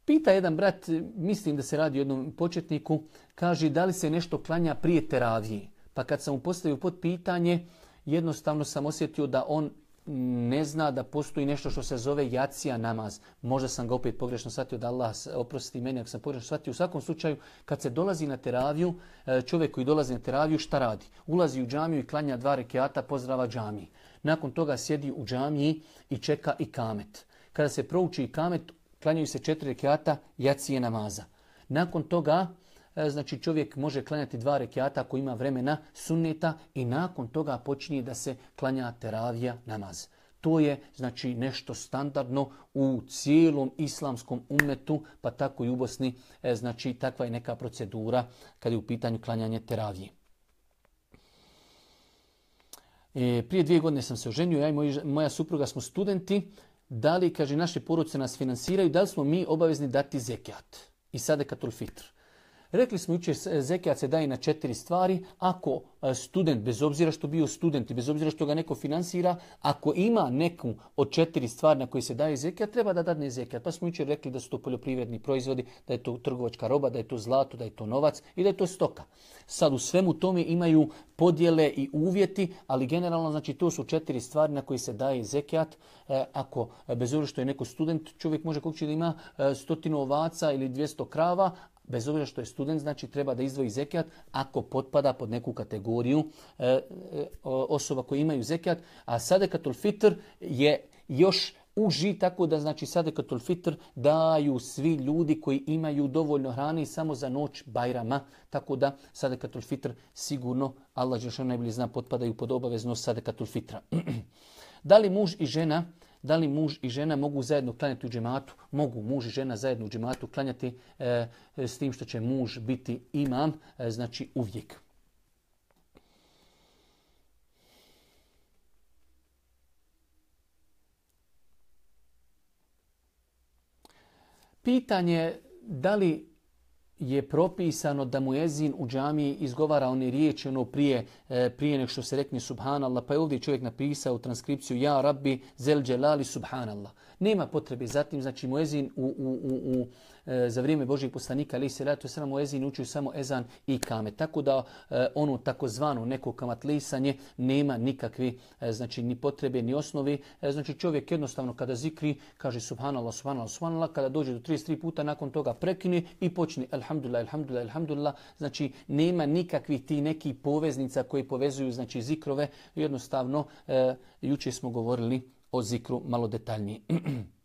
Pita jedan brat, mislim da se radi o jednom početniku, kaže da li se nešto klanja prije teravije. Pa kad sam mu postavio pod pitanje, jednostavno sam osjetio da on ne zna da postoji nešto što se zove jacija namaz. Možda sam ga opet pogrešno shvatio da Allah oprosti meni ako sam pogrešno shvatio. U svakom slučaju, kad se dolazi na teraviju, e, čovjek koji dolazi na teraviju, šta radi? Ulazi u džamiju i klanja dva rekiata, pozdrava džamiji. Nakon toga sjedi u džamiji i čeka i kamet. Kada se prouči i kamet, klanjaju se četiri rekiata jacije namaza. Nakon toga E, znači čovjek može klanjati dva rekiata ako ima vremena sunneta i nakon toga počinje da se klanja teravija namaz. To je znači nešto standardno u cijelom islamskom umetu, pa tako i u Bosni, e, znači takva je neka procedura kad je u pitanju klanjanje teravije. E, prije dvije godine sam se oženio, ja i moja supruga smo studenti. Da li, kaže, naše poruce nas financiraju, da li smo mi obavezni dati zekijat i sadekatul fitr? Rekli smo jučer zekijat se daje na četiri stvari. Ako e, student, bez obzira što bio student i bez obzira što ga neko finansira, ako ima neku od četiri stvari na koje se daje zekijat, treba da dadne zekijat. Pa smo jučer rekli da su to poljoprivredni proizvodi, da je to trgovačka roba, da je to zlato, da je to novac i da je to stoka. Sad u svemu tome imaju podjele i uvjeti, ali generalno znači to su četiri stvari na koje se daje zekijat. E, ako e, bez obzira što je neko student, čovjek može kako da ima stotinu ovaca ili 200 krava, bez obzira što je student, znači treba da izdvoji zekijat ako potpada pod neku kategoriju e, e, osoba koji imaju zekijat, a sadekatul fitr je još uži, tako da znači sadekatul fitr daju svi ljudi koji imaju dovoljno hrane samo za noć Bajrama, tako da sadekatul fitr sigurno, Allah što najbolje zna, potpadaju pod obaveznost sadekatul fitra. da li muž i žena da li muž i žena mogu zajedno klanjati u džematu? Mogu muž i žena zajedno u džematu klanjati e, s tim što će muž biti imam, e, znači uvijek. Pitanje da li je propisano da mu ezin u džamiji izgovara one riječi ono prije, e, prije nek što se rekne subhanallah, pa je ovdje čovjek napisao u transkripciju ja rabbi zel dželali subhanallah. Nema potrebe zatim, znači muezin u, u, u, u e, za vrijeme Božih poslanika, ali se ratu sram muezin učio samo ezan i kame. Tako da e, ono takozvano neko kamatlisanje nema nikakve e, znači ni potrebe ni osnovi. Znači čovjek jednostavno kada zikri kaže subhanallah, subhanallah, subhanallah, kada dođe do 33 puta nakon toga prekine i počne alhamdulillah, alhamdulillah, alhamdulillah. Znači nema nikakvih ti nekih poveznica koji povezuju znači zikrove. Jednostavno juče smo govorili o zikru malo detaljnije.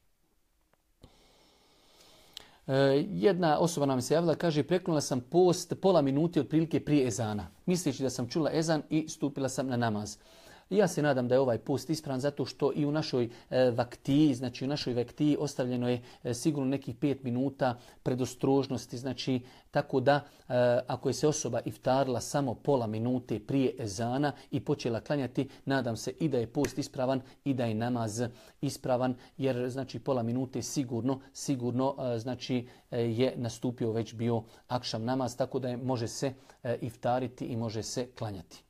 E, jedna osoba nam se javila, kaže, preknula sam post pola minuti otprilike prije ezana. Misleći da sam čula ezan i stupila sam na namaz. Ja se nadam da je ovaj post ispravan zato što i u našoj e, vaktiji, znači u našoj vaktiji ostavljeno je e, sigurno nekih pet minuta predostrožnosti, znači tako da e, ako je se osoba iftarila samo pola minute prije ezana i počela klanjati, nadam se i da je post ispravan i da je namaz ispravan jer znači pola minute sigurno sigurno znači je nastupio već bio akšam namaz tako da je može se iftariti i može se klanjati.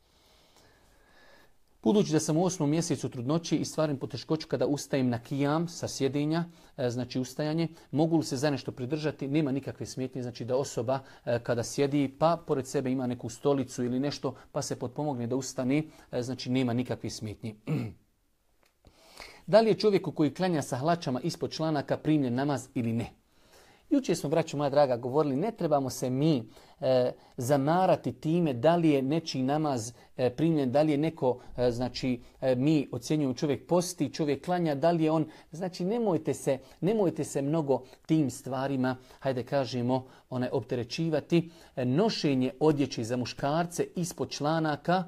Budući da sam u osmom mjesecu trudnoći i stvarim poteškoću kada ustajem na kijam sa sjedinja, e, znači ustajanje, mogu li se za nešto pridržati, nema nikakve smetnje, znači da osoba e, kada sjedi pa pored sebe ima neku stolicu ili nešto pa se potpomogne da ustane, e, znači nema nikakve smetnje. Da li je čovjeku koji klanja sa hlačama ispod članaka primljen namaz ili ne? Jučer smo, braću moja draga, govorili ne trebamo se mi e, zamarati time da li je nečiji namaz e, primljen, da li je neko, e, znači e, mi ocjenjujemo čovjek posti, čovjek klanja, da li je on, znači nemojte se, nemojte se mnogo tim stvarima, hajde kažemo, one opterećivati. E, nošenje odjeće za muškarce ispod članaka,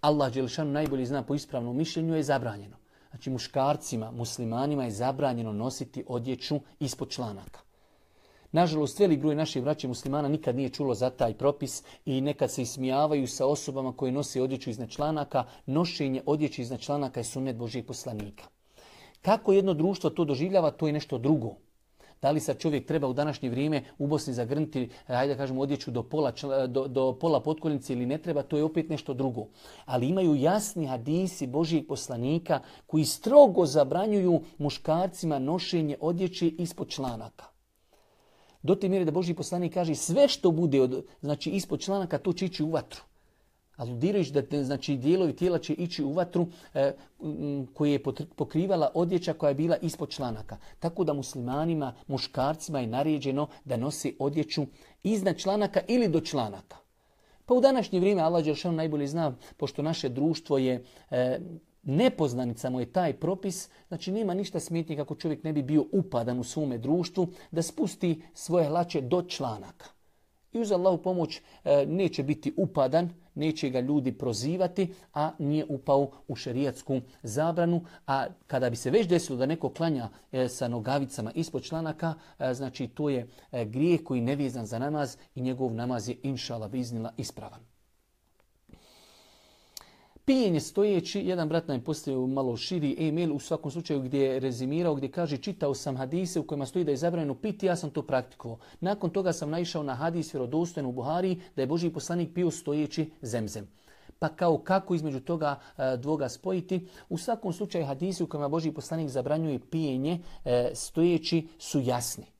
Allah Đelšanu najbolje zna po ispravnom mišljenju, je zabranjeno. Znači muškarcima, muslimanima je zabranjeno nositi odjeću ispod članaka. Nažalost, velik broj naših braća muslimana nikad nije čulo za taj propis i nekad se ismijavaju sa osobama koje nose odjeću iznad članaka. Nošenje odjeće iznad članaka je sunet Božijeg poslanika. Kako jedno društvo to doživljava, to je nešto drugo. Da li sad čovjek treba u današnje vrijeme u Bosni zagrnuti, hajde da kažemo, odjeću do pola, do, do pola potkoljnice ili ne treba, to je opet nešto drugo. Ali imaju jasni hadisi Božijeg poslanika koji strogo zabranjuju muškarcima nošenje odjeće ispod članaka. Do te mjere da Boži poslanik kaže sve što bude od, znači ispod članaka to će ići u vatru. Aludirajući da znači, dijelovi tijela će ići u vatru e, koje je pokrivala odjeća koja je bila ispod članaka. Tako da muslimanima, muškarcima je naređeno da nosi odjeću iznad članaka ili do članaka. Pa u današnje vrijeme Allah Đeršan najbolje zna, pošto naše društvo je e, nepoznanica mu je taj propis, znači nema ništa smetnje kako čovjek ne bi bio upadan u svome društvu, da spusti svoje hlače do članaka. I uz Allahu pomoć e, neće biti upadan, neće ga ljudi prozivati, a nije upao u šerijatsku zabranu. A kada bi se već desilo da neko klanja e, sa nogavicama ispod članaka, e, znači to je grijeh koji je nevizan za namaz i njegov namaz je inšala biznila ispravan. Pijenje stojeći, jedan brat nam je postavio malo širi e-mail u svakom slučaju gdje je rezimirao, gdje kaže čitao sam hadise u kojima stoji da je zabranjeno piti, ja sam to praktikovao. Nakon toga sam naišao na hadis vjerodostojan u Buhari da je Boži poslanik pio stojeći zemzem. Pa kao kako između toga e, dvoga spojiti? U svakom slučaju hadisi u kojima Boži poslanik zabranjuje pijenje e, stojeći su jasni.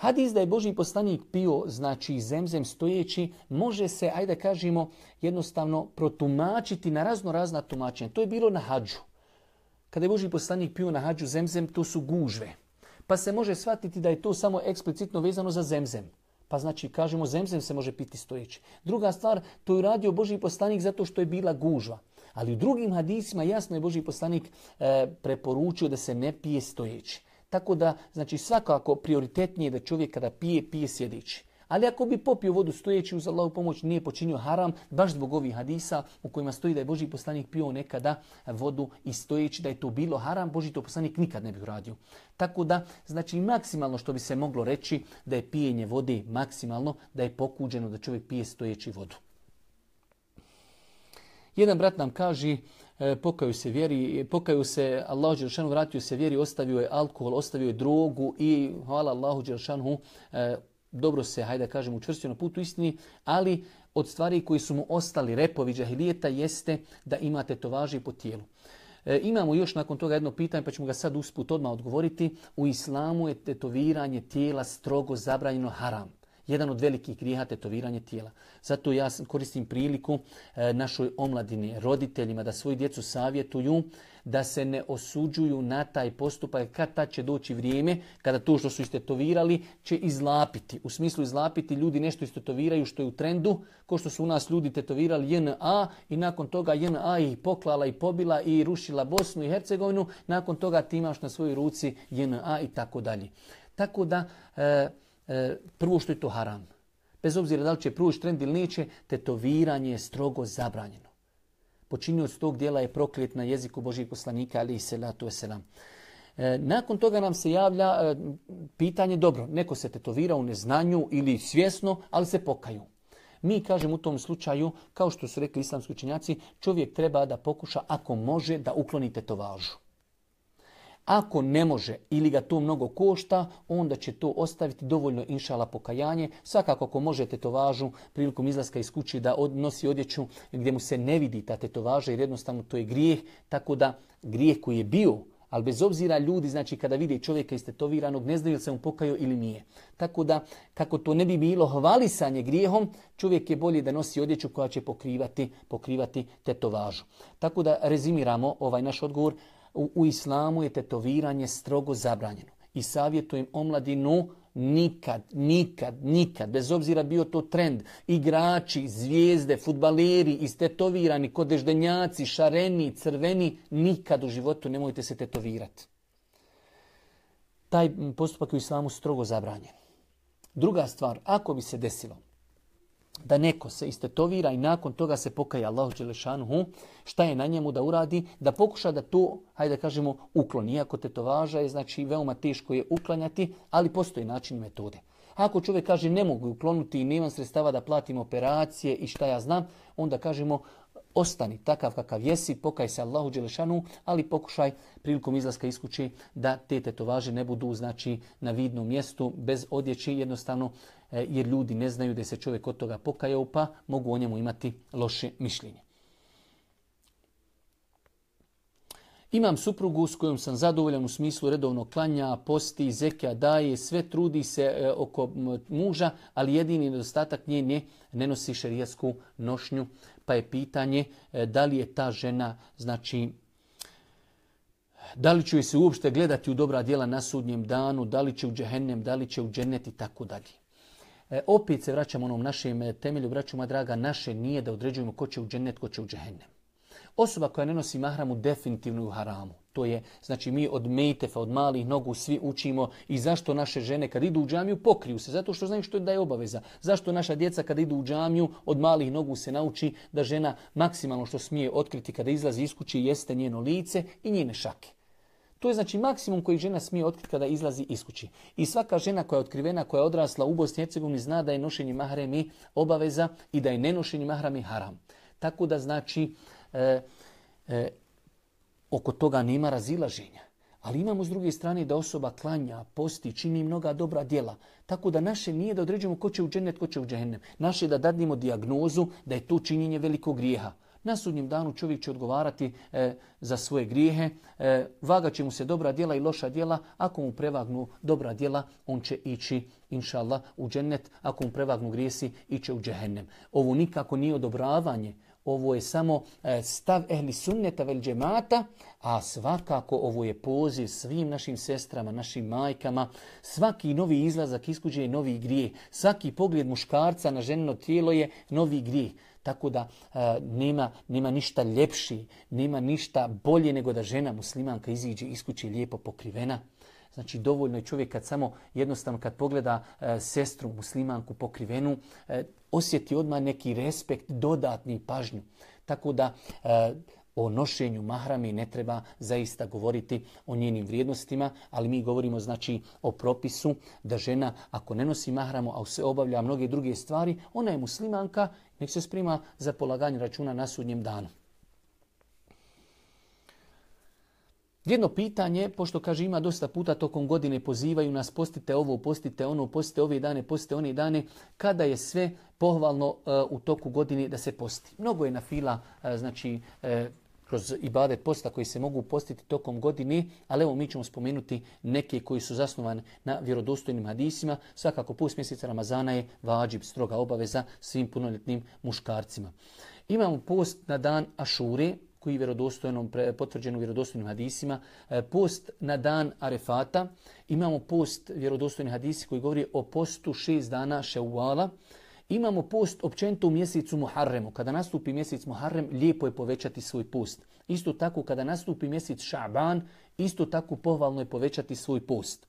Hadis da je Boži poslanik pio, znači zemzem stojeći, može se, ajde kažemo, jednostavno protumačiti na razno razna tumačenja. To je bilo na hađu. Kada je Boži poslanik pio na hađu zemzem, to su gužve. Pa se može shvatiti da je to samo eksplicitno vezano za zemzem. Pa znači, kažemo, zemzem se može piti stojeći. Druga stvar, to je radio Boži poslanik zato što je bila gužva. Ali u drugim hadisima jasno je Boži poslanik e, preporučio da se ne pije stojeći. Tako da, znači svakako prioritetnije da čovjek kada pije, pije sjedeći. Ali ako bi popio vodu stojeći uz Allahu pomoć nije počinio haram, baš zbog ovih hadisa u kojima stoji da je Boži poslanik pio nekada vodu i stojeći da je to bilo haram, Boži to poslanik nikad ne bi uradio. Tako da, znači maksimalno što bi se moglo reći da je pijenje vode maksimalno, da je pokuđeno da čovjek pije stojeći vodu. Jedan brat nam kaže, pokaju se vjeri, pokaju se Allahu Đelšanu, vratio se vjeri, ostavio je alkohol, ostavio je drogu i hvala Allahu Đelšanu, e, dobro se, hajde kažem, učvrstio na putu istini, ali od stvari koji su mu ostali repovi džahilijeta jeste da to važi po tijelu. E, imamo još nakon toga jedno pitanje, pa ćemo ga sad usput odmah odgovoriti. U islamu je tetoviranje tijela strogo zabranjeno haram jedan od velikih grijeha tetoviranje tijela. Zato ja koristim priliku e, našoj omladini, roditeljima da svoju djecu savjetuju da se ne osuđuju na taj postupak kad ta će doći vrijeme kada to što su istetovirali će izlapiti. U smislu izlapiti ljudi nešto istetoviraju što je u trendu, ko što su u nas ljudi tetovirali JNA i nakon toga JNA ih poklala i pobila i rušila Bosnu i Hercegovinu, nakon toga ti imaš na svojoj ruci JNA i tako dalje. Tako da e, prvo što je to haram. Bez obzira da li će proći trend ili neće, tetoviranje je strogo zabranjeno. Počinioc tog dijela je proklet na jeziku Božih poslanika, ali i selatu eselam. E, nakon toga nam se javlja e, pitanje, dobro, neko se tetovira u neznanju ili svjesno, ali se pokaju. Mi kažem u tom slučaju, kao što su rekli islamski učenjaci, čovjek treba da pokuša, ako može, da ukloni tetovažu. Ako ne može ili ga to mnogo košta, onda će to ostaviti dovoljno inšala pokajanje. Svakako ako može tetovažu prilikom izlaska iz kući da nosi odjeću gdje mu se ne vidi ta tetovaža jer jednostavno to je grijeh. Tako da grijeh koji je bio, ali bez obzira ljudi, znači kada vide čovjeka istetoviranog, ne znaju li se mu pokajao ili nije. Tako da, kako to ne bi bilo hvalisanje grijehom, čovjek je bolje da nosi odjeću koja će pokrivati, pokrivati tetovažu. Tako da rezimiramo ovaj naš odgovor u, u islamu je tetoviranje strogo zabranjeno. I savjetujem omladinu nikad, nikad, nikad, bez obzira bio to trend, igrači, zvijezde, futbaleri, istetovirani, kodeždenjaci, šareni, crveni, nikad u životu nemojte se tetovirati. Taj postupak je u islamu strogo zabranjen. Druga stvar, ako bi se desilo da neko se istetovira i nakon toga se pokaje Allahu Đelešanuhu, šta je na njemu da uradi, da pokuša da to, hajde da kažemo, ukloni. Iako tetovaža je, znači, veoma teško je uklanjati, ali postoji način metode. Ako čovjek kaže ne mogu uklonuti i nemam sredstava da platim operacije i šta ja znam, onda kažemo ostani takav kakav jesi, pokaj se Allahu Đelešanu, ali pokušaj prilikom izlaska iz kuće da te tetovaže ne budu znači na vidnom mjestu bez odjeći jednostavno jer ljudi ne znaju da se čovjek od toga pokajao pa mogu o njemu imati loše mišljenje. Imam suprugu s kojom sam zadovoljan u smislu redovnog klanja, posti, zekija, daje, sve trudi se e, oko muža, ali jedini nedostatak nje ne, ne nosi šerijasku nošnju. Pa je pitanje e, da li je ta žena, znači, da li će se uopšte gledati u dobra djela na sudnjem danu, da li će u džehennem, da li će u džennet i tako dalje. E, opet se vraćamo onom našem temelju, braćuma draga, naše nije da određujemo ko će u džennet, ko će u džehennem. Osoba koja ne nosi mahramu definitivno u haramu. To je, znači mi od mejtefa, od malih nogu svi učimo i zašto naše žene kad idu u džamiju pokriju se, zato što znaju što je da je obaveza. Zašto naša djeca kad idu u džamiju od malih nogu se nauči da žena maksimalno što smije otkriti kada izlazi iz jeste njeno lice i njene šake. To je znači maksimum koji žena smije otkriti kada izlazi iz kući. I svaka žena koja je otkrivena, koja je odrasla u Bosni Hercegovini zna da je nošenje mahremi obaveza i da je nenošenje mahrami haram. Tako da znači e, e, oko toga nema razilaženja. Ali imamo s druge strane da osoba klanja, posti, čini mnoga dobra djela. Tako da naše nije da određujemo ko će u džennet, ko će u džennem. Naše je da dadnimo dijagnozu da je to činjenje velikog grijeha. Na sudnjem danu čovjek će odgovarati e, za svoje grijehe, e, vaga će mu se dobra djela i loša djela, ako mu prevagnu dobra djela, on će ići, inša Allah, u džennet, ako mu prevagnu grijesi, iće u džehennem. Ovo nikako nije odobravanje, ovo je samo e, stav ehli sunneta vel džemata, a svakako ovo je poziv svim našim sestrama, našim majkama. Svaki novi izlazak iskuđe je novi grijeh. Svaki pogled muškarca na ženino tijelo je novi grijeh. Tako da e, nema, nema ništa ljepši, nema ništa bolje nego da žena muslimanka iziđe iz kuće lijepo pokrivena. Znači dovoljno je čovjek kad samo jednostavno kad pogleda e, sestru muslimanku pokrivenu, e, osjeti odmah neki respekt, dodatni pažnju. Tako da e, o nošenju mahrami ne treba zaista govoriti o njenim vrijednostima, ali mi govorimo znači o propisu da žena ako ne nosi mahramu, a se obavlja mnoge druge stvari, ona je muslimanka, nek se sprima za polaganje računa na sudnjem danu. Jedno pitanje, pošto kaže ima dosta puta tokom godine pozivaju nas postite ovo, postite ono, postite ove dane, postite one dane, kada je sve pohvalno uh, u toku godine da se posti. Mnogo je na fila, uh, znači, uh, kroz ibade posta koji se mogu postiti tokom godine, ali evo mi ćemo spomenuti neke koji su zasnovane na vjerodostojnim hadisima. Svakako post mjeseca Ramazana je vađib, stroga obaveza svim punoljetnim muškarcima. Imamo post na dan Ašure, koji je potvrđen u vjerodostojnim hadisima, post na dan Arefata, imamo post vjerodostojnih hadisi koji govori o postu šest dana Ševala, imamo post općenito u mjesecu Muharremu. Kada nastupi mjesec Muharrem, lijepo je povećati svoj post. Isto tako kada nastupi mjesec Šaban, isto tako pohvalno je povećati svoj post.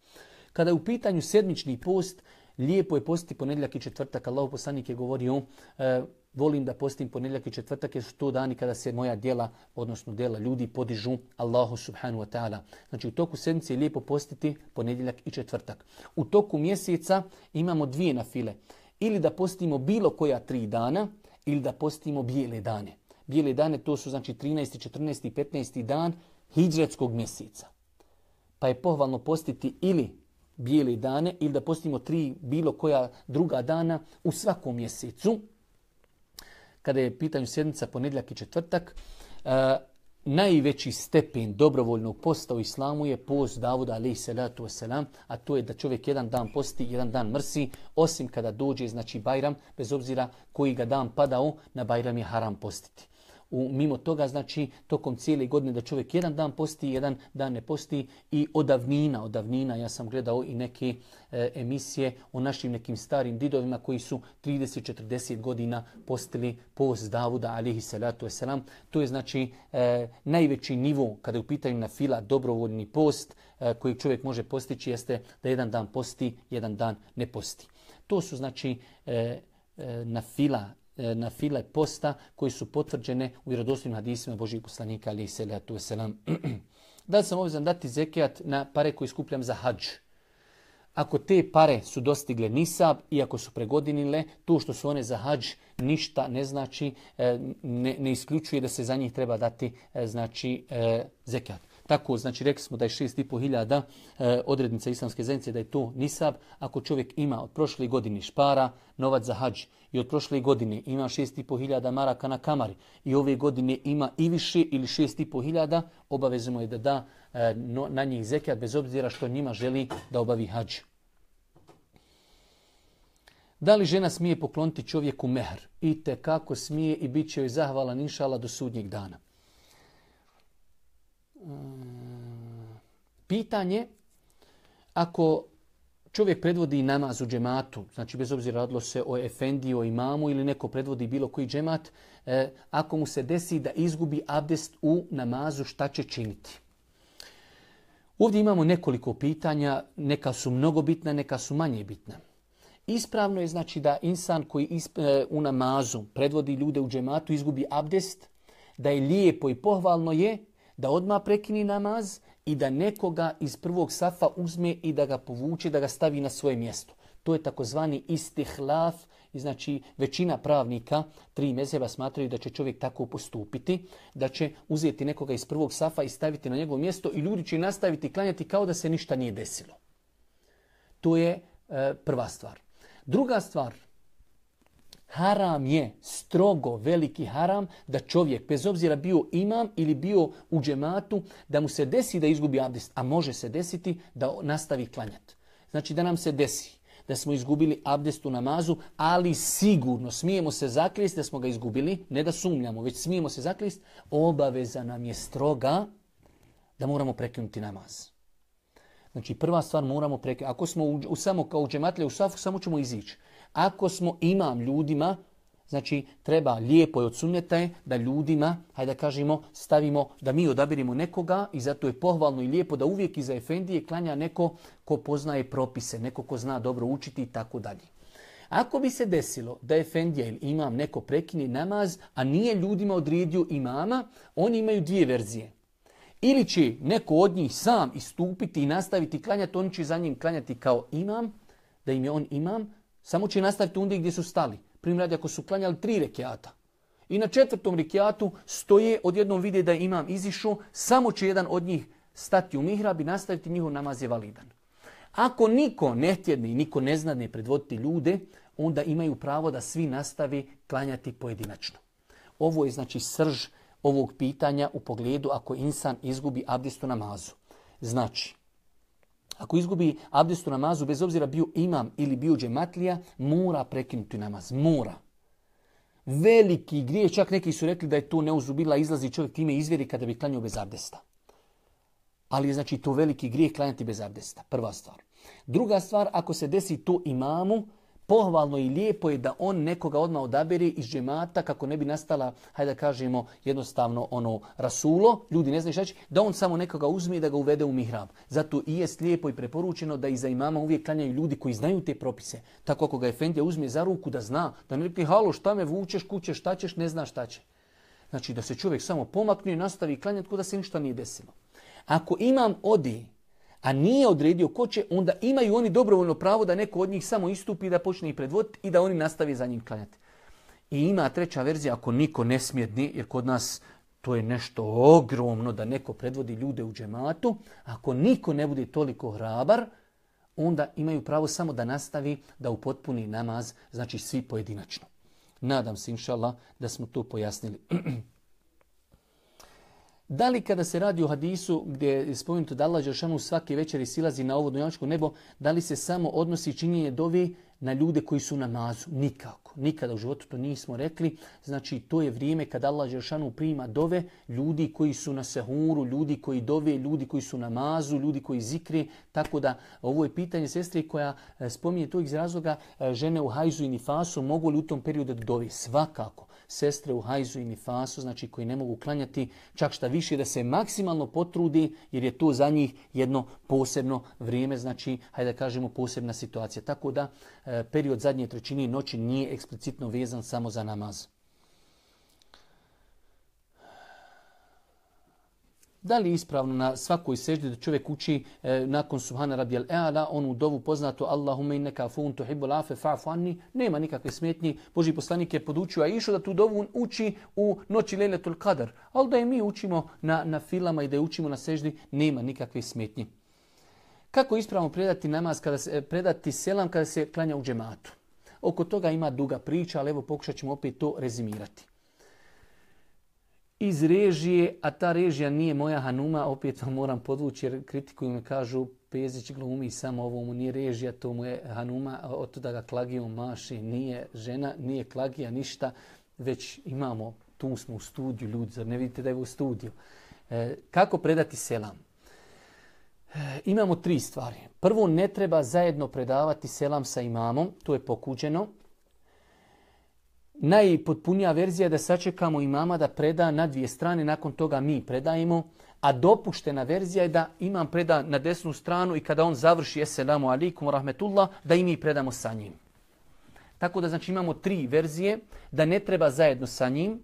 Kada je u pitanju sedmični post, lijepo je postiti ponedjeljak i četvrtak. Allah poslanik je govorio, e, volim da postim ponedjeljak i četvrtak jer su to dani kada se moja djela, odnosno djela ljudi podižu Allahu subhanahu wa ta'ala. Znači u toku sedmice je lijepo postiti ponedjeljak i četvrtak. U toku mjeseca imamo dvije na file. Ili da postimo bilo koja tri dana ili da postimo bijele dane. Bijele dane to su znači 13. 14. i 15. dan hijđretskog mjeseca. Pa je pohvalno postiti ili bijele dane ili da postimo tri bilo koja druga dana u svakom mjesecu kada je pitanju sjednica ponedljak i četvrtak, najveći stepen dobrovoljnog posta u islamu je post Davuda alaih salatu wasalam, a to je da čovjek jedan dan posti, jedan dan mrsi, osim kada dođe, znači Bajram, bez obzira koji ga dan padao, na Bajram je haram postiti u, mimo toga, znači, tokom cijele godine da čovjek jedan dan posti, jedan dan ne posti i odavnina, odavnina, ja sam gledao i neke e, emisije o našim nekim starim didovima koji su 30-40 godina postili post Davuda, alihi salatu wasalam. To je, znači, e, najveći nivo kada je u pitanju na fila dobrovoljni post e, koji čovjek može postići jeste da jedan dan posti, jedan dan ne posti. To su, znači, e, e na fila na file posta koji su potvrđene u vjerodostojnim hadisima Božih poslanika ali se letu selam. da sam obvezan dati zekijat na pare koji skupljam za hađ? Ako te pare su dostigle nisab i ako su pregodinile, to što su one za hađ ništa ne znači, e, ne, ne isključuje da se za njih treba dati e, znači zekijat. Tako, znači rekli smo da je 6,5 hiljada e, odrednica islamske zajednice da je to nisab. Ako čovjek ima od prošle godine špara, novac za hađ i od prošle godine ima 6,5 hiljada maraka na kamari i ove godine ima i više ili 6,5 hiljada, obavezimo je da da e, na njih zekijat bez obzira što njima želi da obavi hađ. Da li žena smije pokloniti čovjeku mehr? I kako smije i bit će joj zahvalan inšala do sudnjeg dana. Pitanje, ako čovjek predvodi namaz u džematu, znači bez obzira radilo se o efendiju, o imamu ili neko predvodi bilo koji džemat, e, ako mu se desi da izgubi abdest u namazu, šta će činiti? Ovdje imamo nekoliko pitanja, neka su mnogo bitna, neka su manje bitna. Ispravno je znači da insan koji e, u namazu predvodi ljude u džematu izgubi abdest, da je lijepo i pohvalno je da odmah prekini namaz i da nekoga iz prvog safa uzme i da ga povuče, da ga stavi na svoje mjesto. To je takozvani istihlaf i znači većina pravnika, tri mezeva smatraju da će čovjek tako postupiti, da će uzeti nekoga iz prvog safa i staviti na njegovo mjesto i ljudi će nastaviti klanjati kao da se ništa nije desilo. To je e, prva stvar. Druga stvar, haram je strogo veliki haram da čovjek, bez obzira bio imam ili bio u džematu, da mu se desi da izgubi abdest, a može se desiti da nastavi klanjati. Znači da nam se desi da smo izgubili abdest u namazu, ali sigurno smijemo se zakljesti da smo ga izgubili, ne da sumnjamo, već smijemo se zakljesti, obaveza nam je stroga da moramo prekinuti namaz. Znači prva stvar moramo prekinuti. Ako smo u, samo kao džematlje u safu, samo ćemo izići. Ako smo imam ljudima, znači treba lijepo i odsunjete da ljudima, hajde da kažemo, stavimo da mi odabirimo nekoga i zato je pohvalno i lijepo da uvijek iza Efendije klanja neko ko poznaje propise, neko ko zna dobro učiti i tako dalje. Ako bi se desilo da Efendija ili imam neko prekini namaz, a nije ljudima odredio imama, oni imaju dvije verzije. Ili će neko od njih sam istupiti i nastaviti klanjati, oni će za njim klanjati kao imam, da im je on imam, samo će nastaviti ondje gdje su stali. Primjer ako su klanjali tri rekiata. I na četvrtom rekiatu stoje, odjednom vide da imam izišao, samo će jedan od njih stati u mihrab i nastaviti njihov namaz je validan. Ako niko ne htjedne i niko ne zna predvoditi ljude, onda imaju pravo da svi nastavi klanjati pojedinačno. Ovo je znači srž ovog pitanja u pogledu ako insan izgubi abdestu namazu. Znači, ako izgubi abdestu namazu, bez obzira bio imam ili bio džematlija, mora prekinuti namaz. Mora. Veliki grije, čak neki su rekli da je to neuzubila, izlazi čovjek time izvjeri kada bi klanio bez abdesta. Ali je znači to veliki grijeh klanjati bez abdesta. Prva stvar. Druga stvar, ako se desi to imamu, pohvalno i lijepo je da on nekoga odmah odabere iz džemata kako ne bi nastala, hajde da kažemo, jednostavno ono rasulo, ljudi ne znaju šta će, da on samo nekoga uzme i da ga uvede u mihrab. Zato i jest lijepo i preporučeno da iza imama uvijek klanjaju ljudi koji znaju te propise. Tako ako ga Efendija uzme za ruku da zna, da ne rekli halo šta me vučeš, kuće, šta ćeš, ne zna šta će. Znači da se čovjek samo pomakne i nastavi klanjati kod da se ništa nije desilo. Ako imam odi a nije odredio ko će, onda imaju oni dobrovoljno pravo da neko od njih samo istupi da počne ih predvoditi i da oni nastavi za njim klanjati. I ima treća verzija, ako niko ne smije, jer kod nas to je nešto ogromno da neko predvodi ljude u džematu, ako niko ne bude toliko hrabar, onda imaju pravo samo da nastavi da upotpuni namaz, znači svi pojedinačno. Nadam se, inšala, da smo to pojasnili. Da li kada se radi o hadisu gdje je spomenuto da Allah Đeršanu svake večeri silazi na ovo dunjačko nebo, da li se samo odnosi činjenje dovi na ljude koji su na namazu? Nikako. Nikada u životu to nismo rekli. Znači to je vrijeme kada Allah Đeršanu prima dove ljudi koji su na sehuru, ljudi koji dove, ljudi koji su na namazu, ljudi koji zikri. Tako da ovo je pitanje sestri koja e, spominje to iz razloga e, žene u hajzu i nifasu mogu li u tom periodu dovi? Svakako sestre u hajzu i nifasu, znači koji ne mogu klanjati, čak šta više da se maksimalno potrudi, jer je to za njih jedno posebno vrijeme, znači, hajde da kažemo, posebna situacija. Tako da e, period zadnje trećine noći nije eksplicitno vezan samo za namaz. Da li je ispravno na svakoj seždi da čovjek uči e, nakon Subhana Rabijal Eala, onu dovu poznatu Allahume inneka fun tuhibbu lafe fa'fu anni, nema nikakve smetnji. Boži poslanik je podučio a išao da tu dovu uči u noći Lejletul Qadar. Ali da je mi učimo na, na filama i da je učimo na seždi, nema nikakve smetnji. Kako ispravno predati namaz, kada se, predati selam kada se klanja u džematu? Oko toga ima duga priča, ali evo pokušat ćemo opet to rezimirati iz režije, a ta režija nije moja Hanuma, opet vam moram podvući jer kritikuju me kažu Pezić glumi samo ovo mu nije režija, to mu je Hanuma, od da ga klagijom maši, nije žena, nije klagija, ništa, već imamo, tu smo u studiju ljudi, zar ne vidite da je u studiju. E, kako predati selam? E, imamo tri stvari. Prvo, ne treba zajedno predavati selam sa imamom, to je pokuđeno najpotpunija verzija je da sačekamo imama da preda na dvije strane, nakon toga mi predajemo, a dopuštena verzija je da imam preda na desnu stranu i kada on završi Esselamu alaikum rahmetullah, da i mi predamo sa njim. Tako da znači imamo tri verzije, da ne treba zajedno sa njim,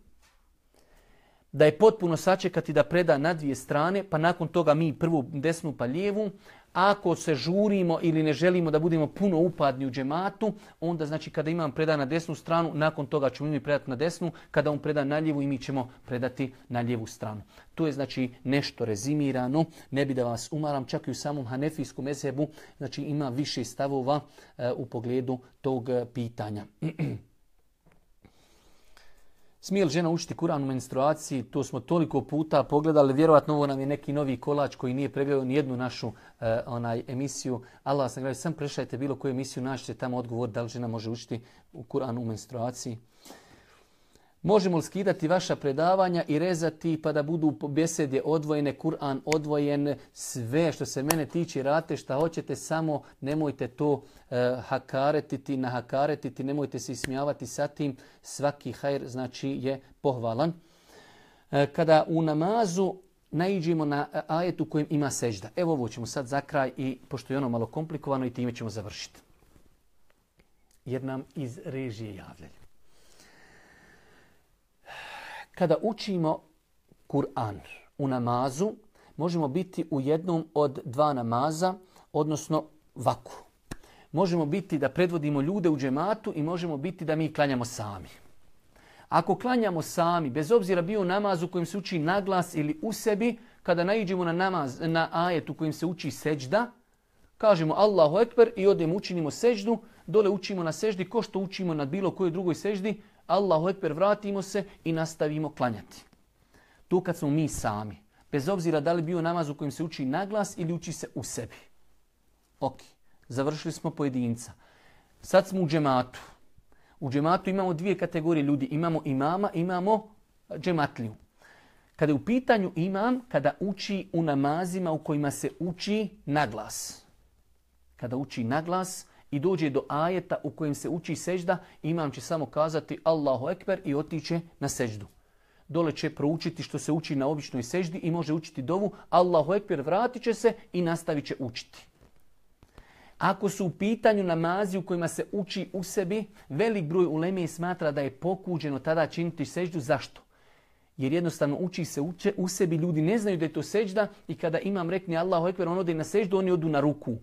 da je potpuno sačekati da preda na dvije strane, pa nakon toga mi prvu desnu pa lijevu, ako se žurimo ili ne želimo da budemo puno upadni u džematu, onda znači kada imam predan na desnu stranu, nakon toga ćemo mi predati na desnu, kada on preda na lijevu i mi ćemo predati na lijevu stranu. To je znači nešto rezimirano, ne bi da vas umaram, čak i u samom hanefijskom mesebu, znači ima više stavova e, u pogledu tog pitanja. Smije li žena učiti Kur'an u menstruaciji? To smo toliko puta pogledali. Vjerojatno ovo nam je neki novi kolač koji nije pregledao ni jednu našu eh, onaj emisiju. Allah sam gledao, sam prešajte bilo koju emisiju, našte tamo odgovor da li žena može učiti Kur'an u menstruaciji. Možemo li skidati vaša predavanja i rezati pa da budu besedje odvojene, Kur'an odvojen, sve što se mene tiče rate šta hoćete, samo nemojte to e, hakaretiti, nahakaretiti, nemojte se ismijavati sa tim. Svaki hajr znači je pohvalan. E, kada u namazu naiđemo na ajet u kojem ima sežda. Evo ovo ćemo sad za kraj i pošto je ono malo komplikovano i time ćemo završiti. Jer nam iz režije javljaju kada učimo Kur'an u namazu, možemo biti u jednom od dva namaza, odnosno vaku. Možemo biti da predvodimo ljude u džematu i možemo biti da mi klanjamo sami. Ako klanjamo sami, bez obzira bio namaz u kojem se uči naglas ili u sebi, kada naiđemo na namaz, na ajet u se uči seđda, kažemo Allahu Ekber i odemo učinimo seždu, dole učimo na seždi ko što učimo na bilo kojoj drugoj seždi, Allahu ekber, vratimo se i nastavimo klanjati. Tu kad smo mi sami, bez obzira da li bio namaz u kojem se uči naglas ili uči se u sebi. Ok, završili smo pojedinca. Sad smo u džematu. U džematu imamo dvije kategorije ljudi. Imamo imama, imamo džematliju. Kada je u pitanju imam, kada uči u namazima u kojima se uči naglas. Kada uči naglas, i dođe do ajeta u kojem se uči sežda, imam će samo kazati Allahu Ekber i otiće na seždu. Dole će proučiti što se uči na običnoj seždi i može učiti dovu Allahu Ekber, vratit će se i nastavit će učiti. Ako su u pitanju namazi u kojima se uči u sebi, velik broj uleme smatra da je pokuđeno tada činiti seždu. Zašto? Jer jednostavno uči se uče, u sebi, ljudi ne znaju da je to sežda i kada imam rekni Allahu Ekber, on ode na seždu, oni odu na ruku.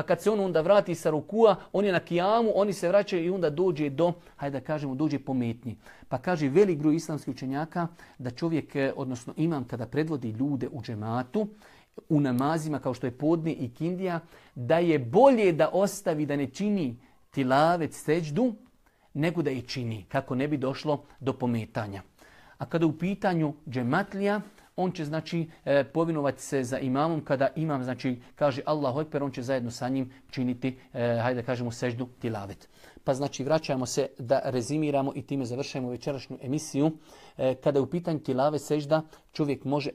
Pa kad se on onda vrati sa rukua, on je na kijamu, oni se vraćaju i onda dođe do, hajde da kažemo, dođe pometnji. Pa kaže velik broj islamskih učenjaka da čovjek, eh, odnosno imam kada predvodi ljude u džematu, u namazima kao što je podne i kindija, da je bolje da ostavi da ne čini tilavec seđdu, nego da je čini, kako ne bi došlo do pometanja. A kada u pitanju džematlija, on će znači e, povinovati se za imamom kada imam znači kaže Allahu ekber, on će zajedno sa njim činiti e, hajde kažemo seždu tilavet. Pa znači vraćamo se da rezimiramo i time završajmo večerašnju emisiju. E, kada je u pitanju tilave sežda, čovjek može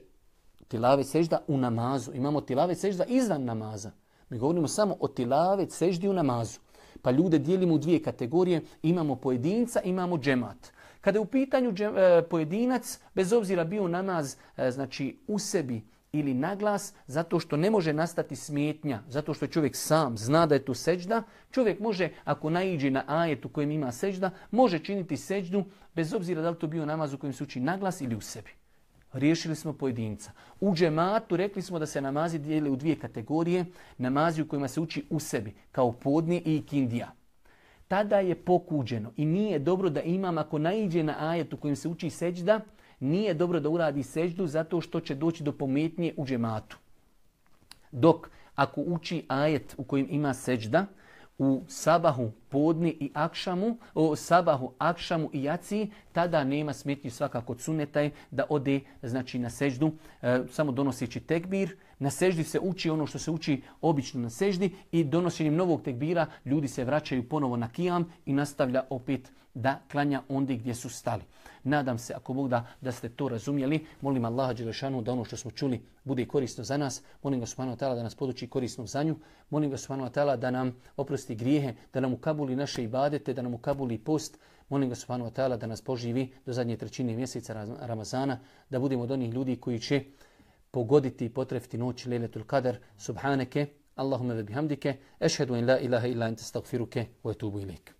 tilave sežda u namazu. Imamo tilave sežda izvan namaza. Mi govorimo samo o tilave seždi u namazu. Pa ljude dijelimo u dvije kategorije. Imamo pojedinca, imamo džemat. Kada je u pitanju e, pojedinac, bez obzira bio namaz e, znači u sebi ili naglas, zato što ne može nastati smetnja, zato što čovjek sam zna da je tu seđda, čovjek može, ako naiđe na ajet u kojem ima seđda, može činiti seđdu bez obzira da li to bio namaz u kojem se uči naglas ili u sebi. riješili smo pojedinca. U džematu rekli smo da se namazi dijeli u dvije kategorije. Namazi u kojima se uči u sebi, kao podni i kindija. Tada je pokuđeno i nije dobro da imam, ako naiđe na ajet u kojem se uči seđda, nije dobro da uradi seđdu zato što će doći do pometnje u džematu. Dok ako uči ajet u kojem ima seđda, u sabahu, podni i akšamu, o sabahu, akšamu i jaciji, tada nema smetnji svakako cunetaj da ode znači, na seždu, e, samo donoseći tekbir. Na seždi se uči ono što se uči obično na seždi i donošenjem novog tekbira ljudi se vraćaju ponovo na kijam i nastavlja opet da klanja ondje gdje su stali. Nadam se, ako Bog da, da ste to razumjeli, molim Allaha Đelešanu da ono što smo čuli bude korisno za nas. Molim ga Subhanahu da nas poduči korisnom za nju. Molim ga Subhanahu da nam oprosti grijehe, da nam ukabuli naše ibadete, da nam ukabuli post. Molim ga Subhanahu da nas poživi do zadnje trećine mjeseca Ramazana, da budemo od onih ljudi koji će pogoditi i potrefiti noć Lejletul Kadar. Subhaneke, Allahumma bihamdike, ešhedu in la ilaha illa ente stagfiruke, wa etubu ilik.